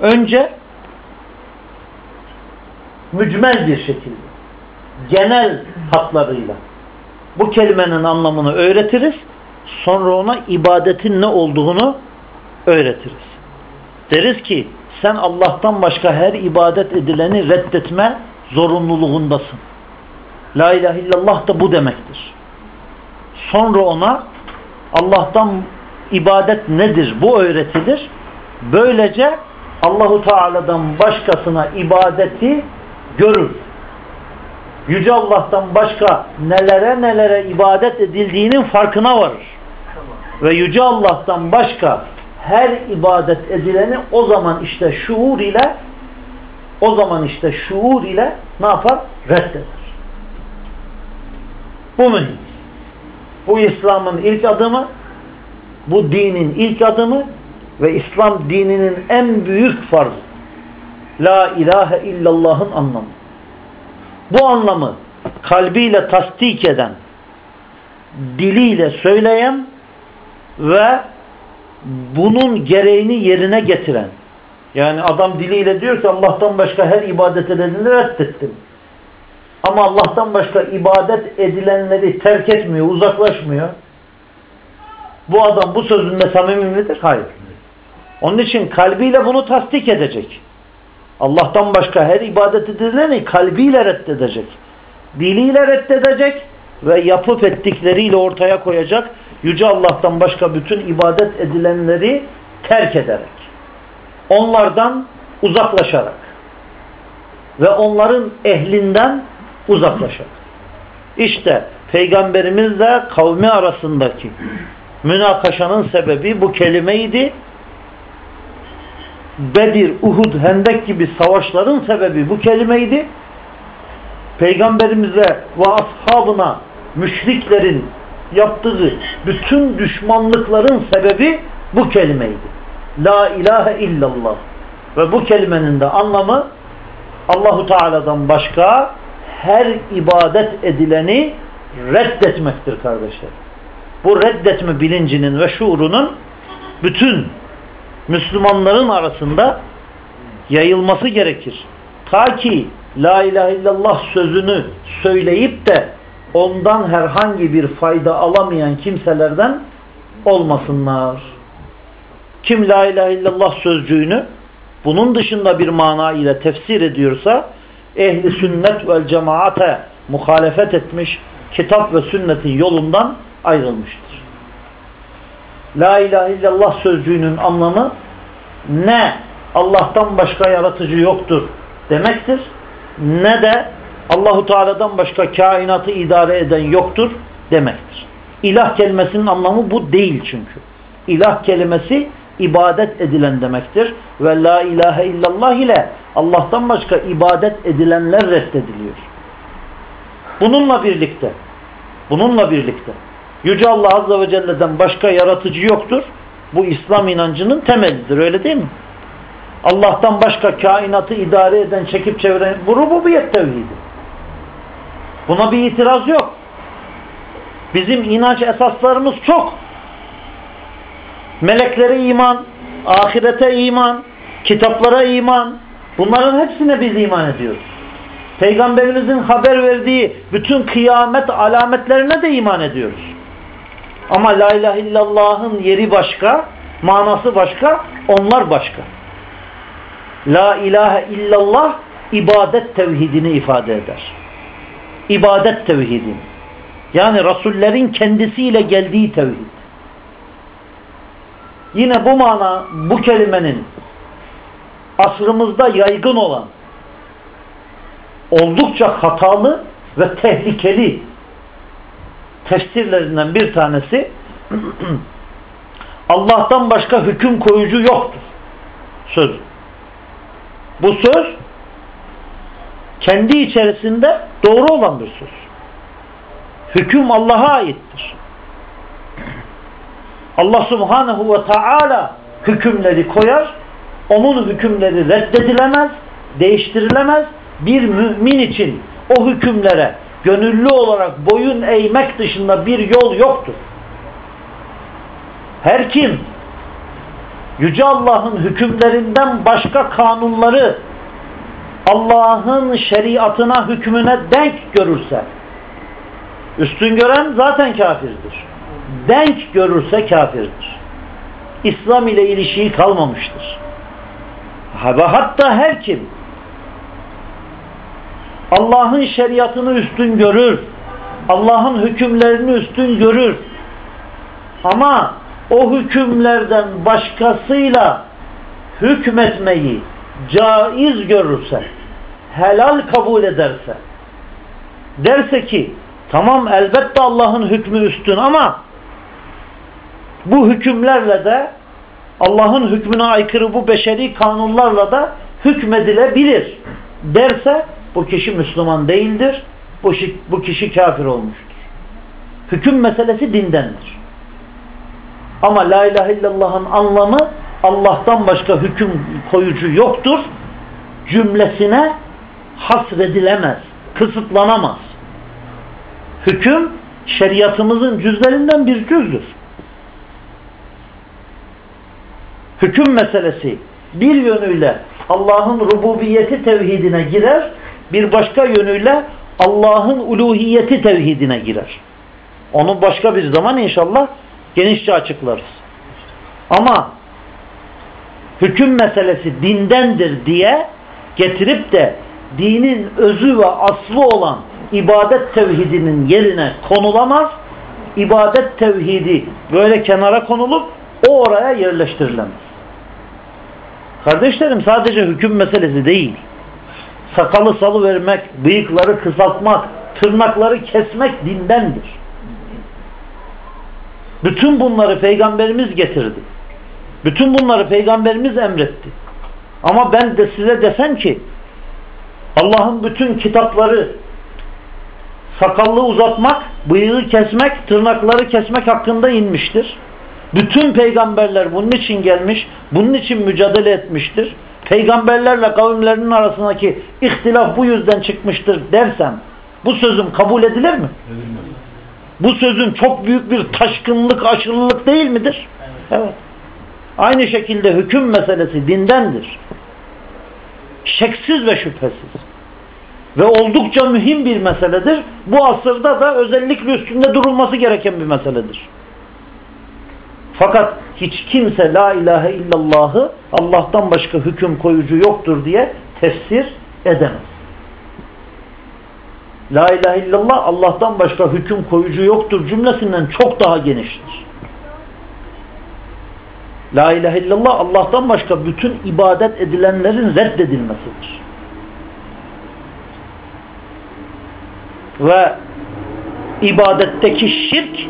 [SPEAKER 1] Önce mücmel bir şekilde genel hatlarıyla bu kelimenin anlamını öğretiriz. Sonra ona ibadetin ne olduğunu öğretiriz. Deriz ki sen Allah'tan başka her ibadet edileni reddetme zorunluluğundasın. La ilahe illallah da bu demektir. Sonra ona Allah'tan ibadet nedir bu öğretilir. Böylece Allahu Teala'dan başkasına ibadeti görür. Yüce Allah'tan başka nelere nelere ibadet edildiğinin farkına varır. Ve Yüce Allah'tan başka her ibadet edileni o zaman işte şuur ile o zaman işte şuur ile ne yapar? Reddeder. Bu mühim. Bu İslam'ın ilk adımı, bu dinin ilk adımı ve İslam dininin en büyük farzı. La ilahe illallah'ın anlamı. Bu anlamı kalbiyle tasdik eden, diliyle söyleyen ve bunun gereğini yerine getiren. Yani adam diliyle diyor ki Allah'tan başka her ibadet edileni reddettim. Ama Allah'tan başka ibadet edilenleri terk etmiyor, uzaklaşmıyor. Bu adam bu sözünde samimi midir? Hayır. Onun için kalbiyle bunu tasdik edecek. Allah'tan başka her ibadet edileni kalbiyle reddedecek. Diliyle reddedecek ve yapıp ettikleriyle ortaya koyacak. Yüce Allah'tan başka bütün ibadet edilenleri terk ederek. Onlardan uzaklaşarak. Ve onların ehlinden uzaklaşarak. İşte Peygamberimizle kavmi arasındaki münakaşanın sebebi bu kelimeydi. Bedir, Uhud, Hendek gibi savaşların sebebi bu kelimeydi. Peygamberimize ve ashabına müşriklerin yaptığı bütün düşmanlıkların sebebi bu kelimeydi. La ilahe illallah. Ve bu kelimenin de anlamı Allahu Teala'dan başka her ibadet edileni reddetmektir kardeşler. Bu reddetme bilincinin ve şuurunun bütün Müslümanların arasında yayılması gerekir. Ta ki La ilahe illallah sözünü söyleyip de ondan herhangi bir fayda alamayan kimselerden olmasınlar. Kim La ilahe illallah sözcüğünü bunun dışında bir mana ile tefsir ediyorsa ehli sünnet vel cemaate muhalefet etmiş, kitap ve sünnetin yolundan ayrılmıştır. La ilahe illallah sözcüğünün anlamı ne Allah'tan başka yaratıcı yoktur demektir ne de Allahu Teala'dan başka kainatı idare eden yoktur demektir. İlah kelimesinin anlamı bu değil çünkü. İlah kelimesi ibadet edilen demektir. Ve la ilahe illallah ile Allah'tan başka ibadet edilenler reddediliyor. Bununla birlikte bununla birlikte Yüce Allah Azze ve Celle'den başka yaratıcı yoktur. Bu İslam inancının temelidir. Öyle değil mi? Allah'tan başka kainatı idare eden, çekip çeviren bu rububiyet tevhidi. Buna bir itiraz yok. Bizim inanç esaslarımız çok. Meleklere iman, ahirete iman, kitaplara iman. Bunların hepsine biz iman ediyoruz. Peygamberimizin haber verdiği bütün kıyamet alametlerine de iman ediyoruz. Ama la ilahe illallah'ın yeri başka, manası başka, onlar başka. La ilahe illallah ibadet tevhidini ifade eder. İbadet tevhidi. Yani Resullerin kendisiyle geldiği tevhid. Yine bu mana, bu kelimenin asrımızda yaygın olan oldukça hatalı ve tehlikeli tefsirlerinden bir tanesi *clears throat* Allah'tan başka hüküm koyucu yoktur. Söz. Bu söz kendi içerisinde doğru olan bir söz. Hüküm Allah'a aittir. Allah subhanehu ve taala hükümleri koyar. Onun hükümleri reddedilemez, değiştirilemez. Bir mümin için o hükümlere gönüllü olarak boyun eğmek dışında bir yol yoktur. Her kim Yüce Allah'ın hükümlerinden başka kanunları Allah'ın şeriatına, hükmüne denk görürse üstün gören zaten kafirdir. Denk görürse kafirdir. İslam ile ilişiği kalmamıştır. Ve hatta her kim Allah'ın şeriatını üstün görür, Allah'ın hükümlerini üstün görür ama o hükümlerden başkasıyla hükmetmeyi caiz görürse, helal kabul ederse, derse ki tamam elbette Allah'ın hükmü üstün ama bu hükümlerle de Allah'ın hükmüne aykırı bu beşeri kanunlarla da hükmedilebilir derse bu kişi Müslüman değildir. Bu, bu kişi kafir olmuştur. Hüküm meselesi dindendir. Ama la ilahe illallah'ın anlamı Allah'tan başka hüküm koyucu yoktur. Cümlesine hasredilemez, kısıtlanamaz. Hüküm şeriatımızın cüzlerinden bir cüzdür. Hüküm meselesi bir yönüyle Allah'ın rububiyeti tevhidine girer, bir başka yönüyle Allah'ın uluhiyeti tevhidine girer. Onu başka bir zaman inşallah genişçe açıklarız. Ama hüküm meselesi dindendir diye getirip de dinin özü ve aslı olan ibadet tevhidinin yerine konulamaz. İbadet tevhidi böyle kenara konulup o oraya yerleştirilemez. Kardeşlerim sadece hüküm meselesi değil. Sakalı salı vermek, bıyıkları kısaltmak, tırnakları kesmek dindendir. Bütün bunları Peygamberimiz getirdi. Bütün bunları Peygamberimiz emretti. Ama ben de size desem ki Allah'ın bütün kitapları sakallı uzatmak, bıyığı kesmek, tırnakları kesmek hakkında inmiştir. Bütün peygamberler bunun için gelmiş, bunun için mücadele etmiştir. Peygamberlerle kavimlerinin arasındaki ihtilaf bu yüzden çıkmıştır dersem bu sözüm kabul edilir mi? Bu sözün çok büyük bir taşkınlık, aşırılık değil midir? Evet. Aynı şekilde hüküm meselesi dindendir. Şeksiz ve şüphesiz. Ve oldukça mühim bir meseledir. Bu asırda da özellikle üstünde durulması gereken bir meseledir. Fakat hiç kimse la ilahe illallahı Allah'tan başka hüküm koyucu yoktur diye tefsir edemez. La ilahe illallah Allah'tan başka hüküm koyucu yoktur cümlesinden çok daha geniştir. La ilahe illallah Allah'tan başka bütün ibadet edilenlerin reddedilmesidir. Ve ibadetteki şirk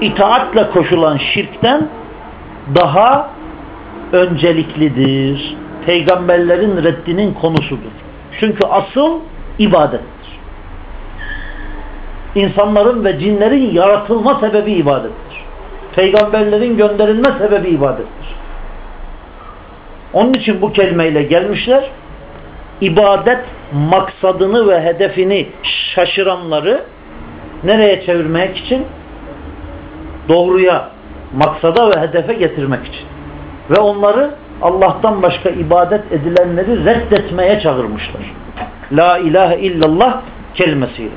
[SPEAKER 1] itaatle koşulan şirkten daha önceliklidir. Peygamberlerin reddinin konusudur. Çünkü asıl ibadettir. İnsanların ve cinlerin yaratılma sebebi ibadettir. Peygamberlerin gönderilme sebebi ibadettir. Onun için bu kelimeyle gelmişler. İbadet maksadını ve hedefini şaşıranları nereye çevirmek için? doğruya, maksada ve hedefe getirmek için. Ve onları Allah'tan başka ibadet edilenleri reddetmeye çağırmışlar. La ilahe illallah kelimesiyle.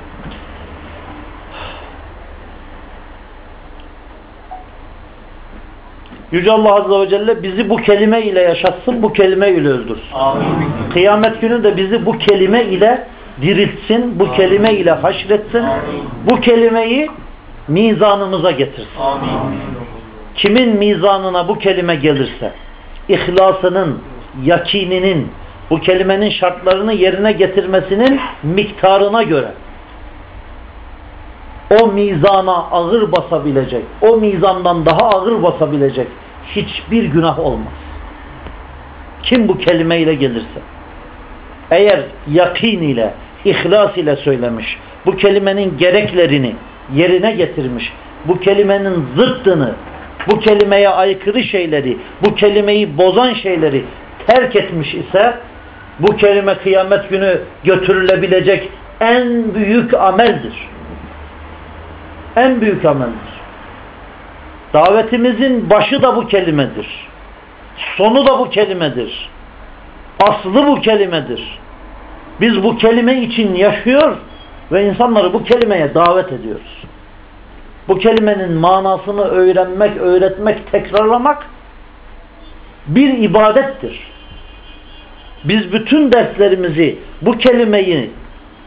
[SPEAKER 1] Yüce Allah Azze ve Celle bizi bu kelime ile yaşatsın, bu kelime ile öldürsün. Amin. Kıyamet günü de bizi bu kelime ile diriltsin, bu kelime ile haşretsin, bu kelimeyi mizanımıza getirsin.
[SPEAKER 2] Amin.
[SPEAKER 1] Kimin mizanına bu kelime gelirse, ihlasının, yakininin, bu kelimenin şartlarını yerine getirmesinin miktarına göre o mizana ağır basabilecek, o mizandan daha ağır basabilecek hiçbir günah olmaz. Kim bu kelimeyle gelirse, eğer yakin ile, ihlas ile söylemiş, bu kelimenin gereklerini yerine getirmiş, bu kelimenin zıttını, bu kelimeye aykırı şeyleri, bu kelimeyi bozan şeyleri terk etmiş ise, bu kelime kıyamet günü götürülebilecek en büyük ameldir. En büyük ameldir. Davetimizin başı da bu kelimedir. Sonu da bu kelimedir. Aslı bu kelimedir. Biz bu kelime için yaşıyor ve insanları bu kelimeye davet ediyoruz. Bu kelimenin manasını öğrenmek, öğretmek, tekrarlamak bir ibadettir. Biz bütün derslerimizi bu kelimeyi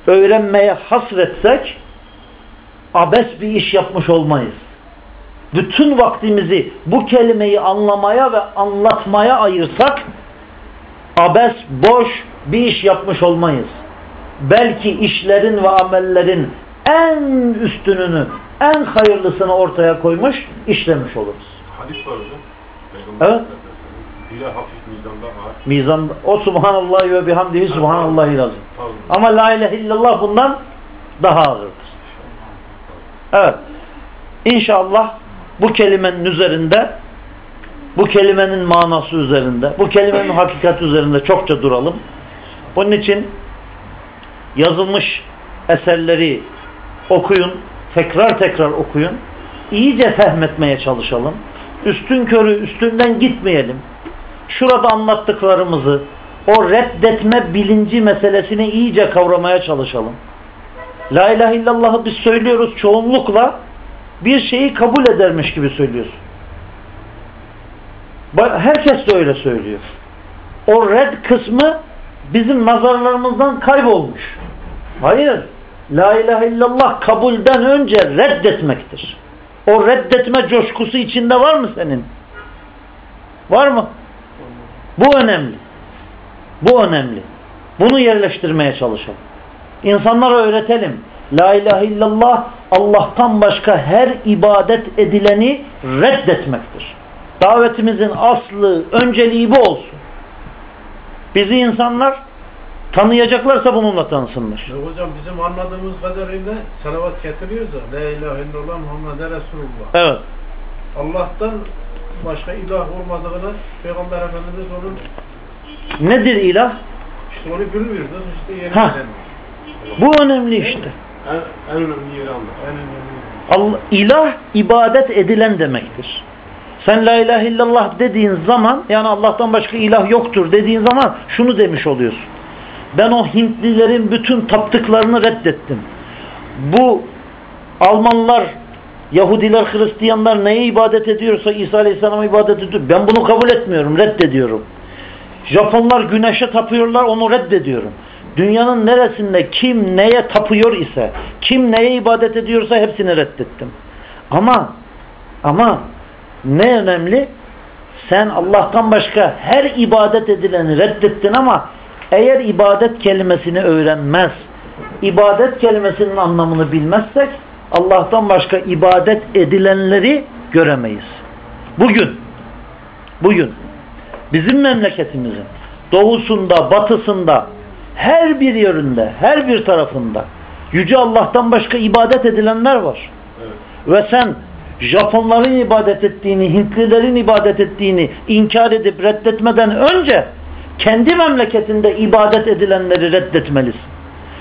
[SPEAKER 1] öğrenmeye hasretsek abes bir iş yapmış olmayız. Bütün vaktimizi bu kelimeyi anlamaya ve anlatmaya ayırsak abes, boş bir iş yapmış olmayız. Belki işlerin ve amellerin en üstününü, en hayırlısını ortaya koymuş, işlemiş oluruz.
[SPEAKER 4] Hadis var hocam.
[SPEAKER 1] Evet.
[SPEAKER 4] Biri hafif mizanda ağır.
[SPEAKER 1] Mizan, o subhanallah ve bihamdihi subhanallahi lazım. Ama la ilahe illallah bundan daha ağırdır. Evet. İnşallah bu kelimenin üzerinde bu kelimenin manası üzerinde, bu kelimenin hakikati üzerinde çokça duralım. Onun için yazılmış eserleri okuyun, tekrar tekrar okuyun. İyice fehmetmeye çalışalım. Üstün körü üstünden gitmeyelim. Şurada anlattıklarımızı, o reddetme bilinci meselesini iyice kavramaya çalışalım. La ilahe illallah'ı biz söylüyoruz çoğunlukla bir şeyi kabul edermiş gibi söylüyoruz. Herkes de öyle söylüyor. O red kısmı bizim nazarlarımızdan kaybolmuş. Hayır. La ilahe illallah kabulden önce reddetmektir. O reddetme coşkusu içinde var mı senin? Var mı? Bu önemli. Bu önemli. Bunu yerleştirmeye çalışalım. İnsanlara öğretelim. La ilahe illallah Allah'tan başka her ibadet edileni reddetmektir. Davetimizin aslı, önceliği bu olsun. Bizi insanlar tanıyacaklarsa bununla tanısınlar.
[SPEAKER 2] Ya hocam bizim anladığımız kadarıyla salavat getiriyoruz da La ilahe illallah Muhammed Resulullah.
[SPEAKER 1] Evet.
[SPEAKER 2] Allah'tan başka ilah olmadığını Peygamber Efendimiz onun
[SPEAKER 1] Nedir ilah?
[SPEAKER 2] işte onu bilmiyoruz. işte yeni.
[SPEAKER 1] Bu önemli işte.
[SPEAKER 4] En, en önemli yeri anlat.
[SPEAKER 2] En önemli.
[SPEAKER 1] Allah, ilah ibadet edilen demektir. Sen la ilahe illallah dediğin zaman yani Allah'tan başka ilah yoktur dediğin zaman şunu demiş oluyorsun. Ben o Hintlilerin bütün taptıklarını reddettim. Bu Almanlar, Yahudiler, Hristiyanlar neye ibadet ediyorsa İsa Aleyhisselam'a ibadet ediyor. Ben bunu kabul etmiyorum, reddediyorum. Japonlar güneşe tapıyorlar, onu reddediyorum. Dünyanın neresinde kim neye tapıyor ise, kim neye ibadet ediyorsa hepsini reddettim. Ama ama ne önemli? Sen Allah'tan başka her ibadet edileni reddettin ama eğer ibadet kelimesini öğrenmez, ibadet kelimesinin anlamını bilmezsek Allah'tan başka ibadet edilenleri göremeyiz. Bugün bugün bizim memleketimizin doğusunda, batısında her bir yerinde, her bir tarafında Yüce Allah'tan başka ibadet edilenler var.
[SPEAKER 4] Evet.
[SPEAKER 1] Ve sen Japonların ibadet ettiğini, Hintlilerin ibadet ettiğini inkar edip reddetmeden önce kendi memleketinde ibadet edilenleri reddetmelisin.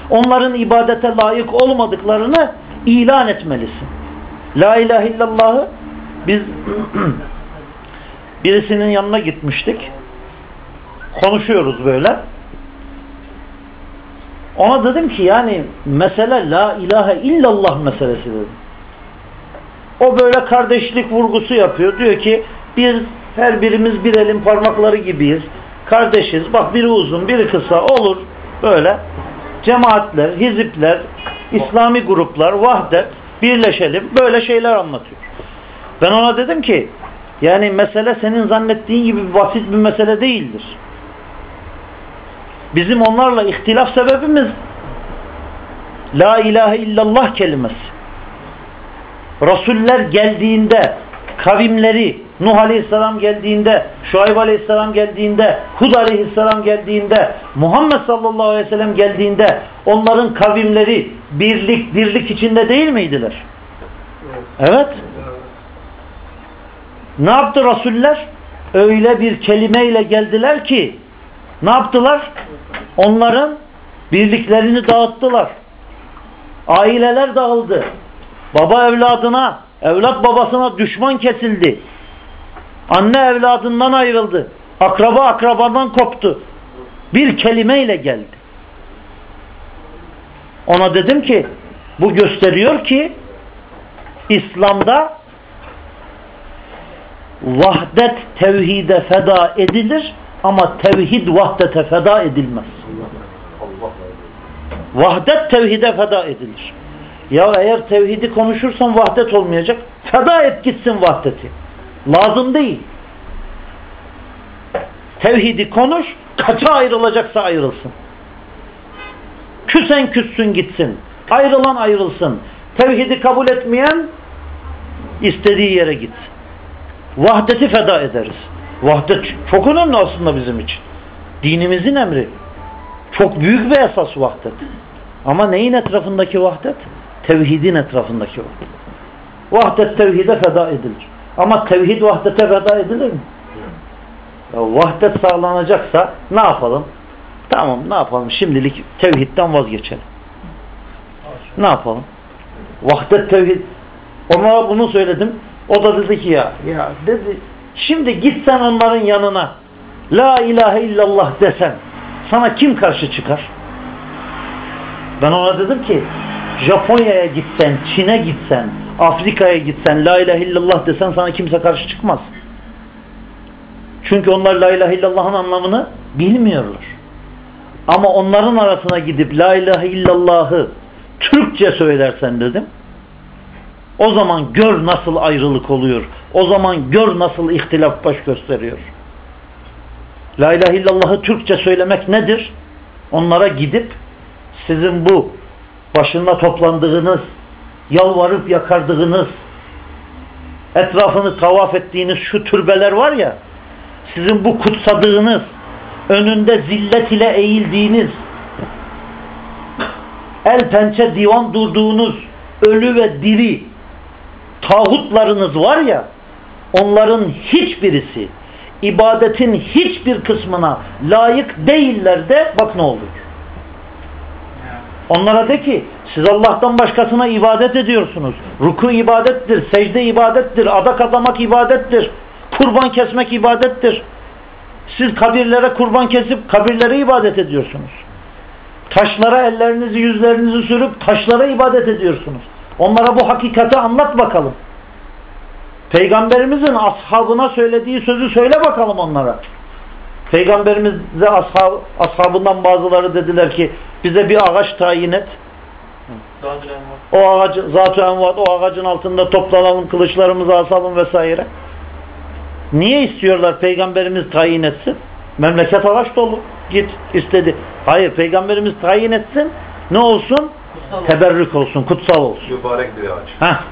[SPEAKER 1] Onların ibadete layık olmadıklarını ilan etmelisin. La ilahe illallah'ı biz *clears throat* birisinin yanına gitmiştik. Konuşuyoruz böyle. Ona dedim ki yani mesele la ilahe illallah meselesi dedim. O böyle kardeşlik vurgusu yapıyor. Diyor ki biz her birimiz bir elin parmakları gibiyiz. Kardeşiz. Bak biri uzun biri kısa olur. Böyle. cemaatler, hizipler, İslami gruplar, vahdet, birleşelim. Böyle şeyler anlatıyor. Ben ona dedim ki yani mesele senin zannettiğin gibi basit bir mesele değildir. Bizim onlarla ihtilaf sebebimiz La ilahe illallah kelimesi. Rasuller geldiğinde kavimleri Nuh Aleyhisselam geldiğinde, Şuayb Aleyhisselam geldiğinde, Hud Aleyhisselam geldiğinde, Muhammed sallallahu aleyhi ve sellem geldiğinde onların kavimleri birlik, dirlik içinde değil miydiler? Evet. Ne yaptı Rasuller? Öyle bir kelimeyle geldiler ki ne yaptılar? Onların birliklerini dağıttılar. Aileler dağıldı. Baba evladına, evlat babasına düşman kesildi. Anne evladından ayrıldı. Akraba akrabadan koptu. Bir kelimeyle geldi. Ona dedim ki bu gösteriyor ki İslam'da vahdet tevhide feda edilir ama tevhid vahdete feda edilmez. Vahdet tevhide feda edilir. Ya eğer tevhidi konuşursan vahdet olmayacak. Feda et gitsin vahdeti. Lazım değil. Tevhidi konuş, kaça ayrılacaksa ayrılsın. Küsen küssün gitsin. Ayrılan ayrılsın. Tevhidi kabul etmeyen istediği yere gitsin. Vahdeti feda ederiz. Vahdet çok önemli aslında bizim için. Dinimizin emri. Çok büyük bir esas vahdet. Ama neyin etrafındaki vahdet? Tevhidin etrafındaki vahdet. Vahdet tevhide feda edilir. Ama tevhid vahdete veda edilir mi? Ya vahdet sağlanacaksa ne yapalım? Tamam ne yapalım? Şimdilik tevhidden vazgeçelim. Ne yapalım? Vahdet tevhid. Ona bunu söyledim. O da dedi ki ya, ya dedi şimdi gitsen onların yanına La ilahe illallah desen sana kim karşı çıkar? Ben ona dedim ki Japonya'ya gitsen, Çin'e gitsen, Afrika'ya gitsen, La ilahe illallah desen sana kimse karşı çıkmaz. Çünkü onlar La ilahe illallah'ın anlamını bilmiyorlar. Ama onların arasına gidip La ilahe illallah'ı Türkçe söylersen dedim. O zaman gör nasıl ayrılık oluyor. O zaman gör nasıl ihtilaf baş gösteriyor. La ilahe illallah'ı Türkçe söylemek nedir? Onlara gidip sizin bu başında toplandığınız, yalvarıp yakardığınız, etrafını tavaf ettiğiniz şu türbeler var ya, sizin bu kutsadığınız, önünde zillet ile eğildiğiniz, el pençe divan durduğunuz, ölü ve diri tağutlarınız var ya, onların hiçbirisi, ibadetin hiçbir kısmına layık değiller de bak ne oluyor. Onlara de ki siz Allah'tan başkasına ibadet ediyorsunuz. Ruku ibadettir, secde ibadettir, adak adamak ibadettir, kurban kesmek ibadettir. Siz kabirlere kurban kesip kabirlere ibadet ediyorsunuz. Taşlara ellerinizi yüzlerinizi sürüp taşlara ibadet ediyorsunuz. Onlara bu hakikati anlat bakalım. Peygamberimizin ashabına söylediği sözü söyle bakalım onlara. Peygamberimize ashab, ashabından bazıları dediler ki bize bir ağaç tayin et. O ağacı, zat-ı envat, o ağacın altında toplanalım, kılıçlarımızı asalım vesaire. Niye istiyorlar peygamberimiz tayin etsin? Memleket ağaç dolu. Git istedi. Hayır peygamberimiz tayin etsin. Ne olsun? Teberrük olsun, kutsal olsun.
[SPEAKER 4] Mübarek bir ağaç.
[SPEAKER 1] Heh.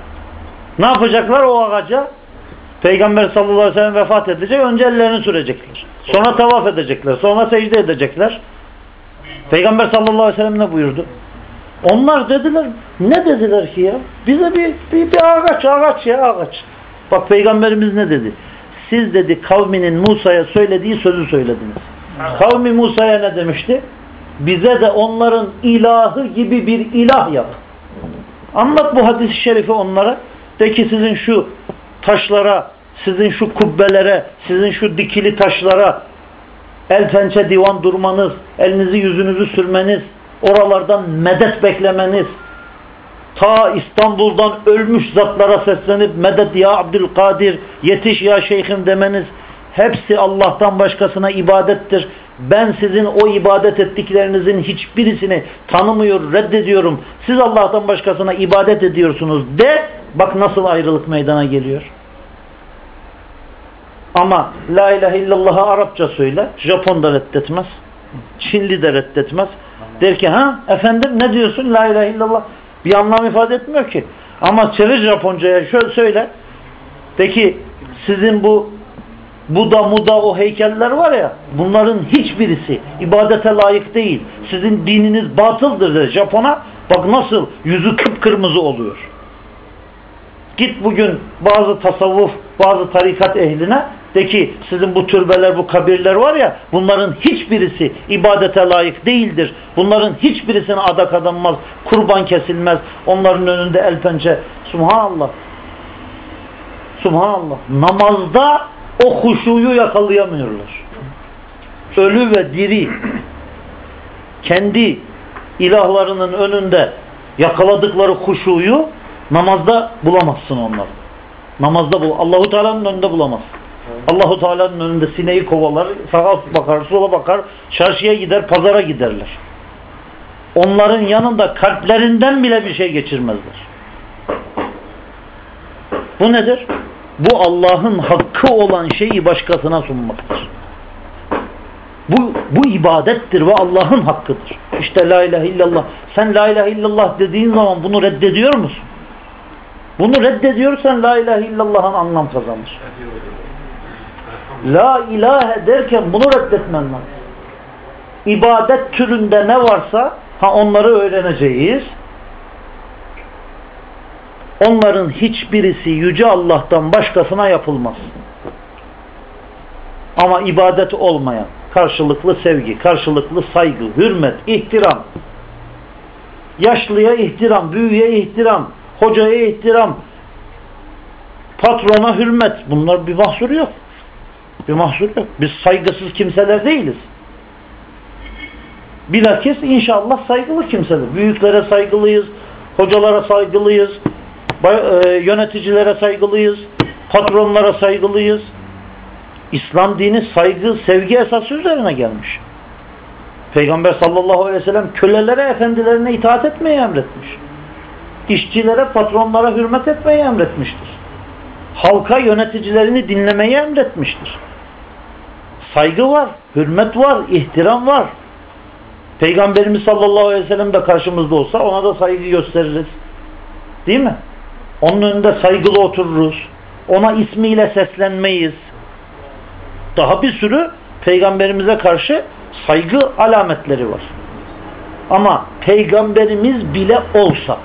[SPEAKER 1] Ne yapacaklar o ağaca? Peygamber sallallahu aleyhi ve sellem vefat edecek. Önce ellerini sürecekler. Sonra tavaf edecekler. Sonra secde edecekler. Peygamber sallallahu aleyhi ve sellem ne buyurdu? Onlar dediler, ne dediler ki ya? Bize bir, bir, bir ağaç, ağaç ya ağaç. Bak Peygamberimiz ne dedi? Siz dedi kavminin Musa'ya söylediği sözü söylediniz. Kavmi Musa'ya ne demişti? Bize de onların ilahı gibi bir ilah yap. Anlat bu hadis-i şerifi onlara. De ki sizin şu taşlara, sizin şu kubbelere, sizin şu dikili taşlara el pençe divan durmanız, elinizi yüzünüzü sürmeniz, oralardan medet beklemeniz, ta İstanbul'dan ölmüş zatlara seslenip medet ya Abdülkadir, yetiş ya şeyhim demeniz, hepsi Allah'tan başkasına ibadettir. Ben sizin o ibadet ettiklerinizin hiçbirisini tanımıyor, reddediyorum. Siz Allah'tan başkasına ibadet ediyorsunuz de bak nasıl ayrılık meydana geliyor. Ama La ilahe illallah'ı Arapça söyle. Japon da reddetmez. Çinli de reddetmez. Der ki ha efendim ne diyorsun La ilahe illallah? Bir anlam ifade etmiyor ki. Ama çevir Japonca'ya şöyle söyle. De ki sizin bu Buda muda o heykeller var ya bunların hiçbirisi ibadete layık değil. Sizin dininiz batıldır de Japon'a bak nasıl yüzü kıpkırmızı oluyor. Git bugün bazı tasavvuf, bazı tarikat ehline de ki sizin bu türbeler, bu kabirler var ya bunların hiçbirisi ibadete layık değildir. Bunların hiçbirisine adak adanmaz, kurban kesilmez. Onların önünde el pençe. Subhanallah. Subhanallah. Namazda o huşuyu yakalayamıyorlar. Ölü ve diri kendi ilahlarının önünde yakaladıkları huşuyu namazda bulamazsın onları. Namazda bul. Allahu Teala'nın önünde bulamazsın. Allahu Teala'nın önünde sineği kovalar, sağa bakar, sola bakar, çarşıya gider, pazara giderler. Onların yanında kalplerinden bile bir şey geçirmezler. Bu nedir? Bu Allah'ın hakkı olan şeyi başkasına sunmaktır. Bu, bu ibadettir ve Allah'ın hakkıdır. İşte la ilahe illallah. Sen la ilahe illallah dediğin zaman bunu reddediyor musun? Bunu reddediyorsan la ilahe illallah'ın anlam kazanır. La ilahe derken bunu reddetmen lazım. İbadet türünde ne varsa ha onları öğreneceğiz. Onların hiçbirisi Yüce Allah'tan başkasına yapılmaz. Ama ibadet olmayan, karşılıklı sevgi, karşılıklı saygı, hürmet, ihtiram, yaşlıya ihtiram, büyüğe ihtiram, hocaya ihtiram, patrona hürmet. Bunlar bir mahsur yok. Bir mahsur yok. Biz saygısız kimseler değiliz. Bilakis inşallah saygılı kimseler. Büyüklere saygılıyız, hocalara saygılıyız, yöneticilere saygılıyız, patronlara saygılıyız. İslam dini saygı, sevgi esası üzerine gelmiş. Peygamber sallallahu aleyhi ve sellem kölelere, efendilerine itaat etmeyi emretmiş. İşçilere, patronlara hürmet etmeyi emretmiştir. Halka yöneticilerini dinlemeyi emretmiştir. Saygı var, hürmet var, ihtiram var. Peygamberimiz sallallahu aleyhi ve sellem de karşımızda olsa ona da saygı gösteririz. Değil mi? Onun önünde saygılı otururuz. Ona ismiyle seslenmeyiz. Daha bir sürü peygamberimize karşı saygı alametleri var. Ama peygamberimiz bile olsa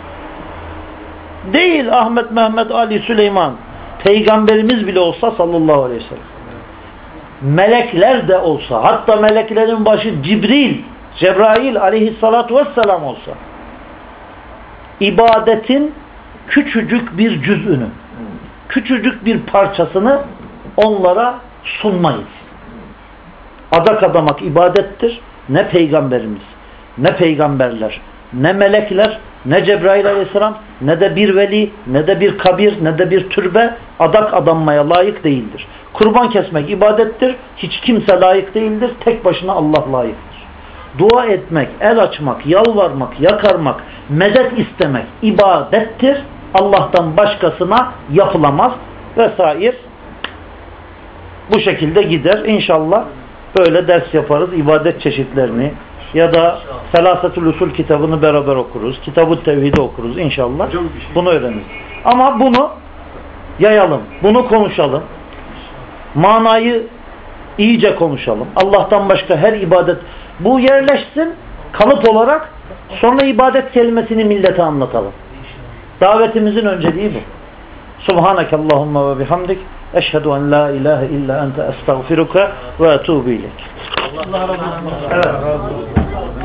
[SPEAKER 1] değil Ahmet, Mehmet, Ali, Süleyman peygamberimiz bile olsa sallallahu aleyhi ve sellem melekler de olsa hatta meleklerin başı Cibril Cebrail aleyhissalatu vesselam olsa ibadetin küçücük bir cüzünü, küçücük bir parçasını onlara sunmayız. Adak adamak ibadettir. Ne peygamberimiz, ne peygamberler, ne melekler, ne Cebrail aleyhisselam, ne de bir veli, ne de bir kabir, ne de bir türbe adak adanmaya layık değildir. Kurban kesmek ibadettir. Hiç kimse layık değildir. Tek başına Allah layıktır. Dua etmek, el açmak, yalvarmak, yakarmak, medet istemek ibadettir. Allah'tan başkasına yapılamaz vesaire. Bu şekilde gider. İnşallah böyle ders yaparız. ibadet çeşitlerini ya da Selasetül Usul kitabını beraber okuruz. Kitab-ı Tevhid'i okuruz inşallah. Bunu öğreniriz. Ama bunu yayalım. Bunu konuşalım. Manayı iyice konuşalım. Allah'tan başka her ibadet bu yerleşsin kalıp olarak sonra ibadet kelimesini millete anlatalım. Davetimizin önceliği bu. Subhaneke Allahumma ve bihamdik. Eşhedü en la ilahe illa ente estağfiruka ve etubu ilek.
[SPEAKER 3] Allah razı olsun.
[SPEAKER 1] Evet.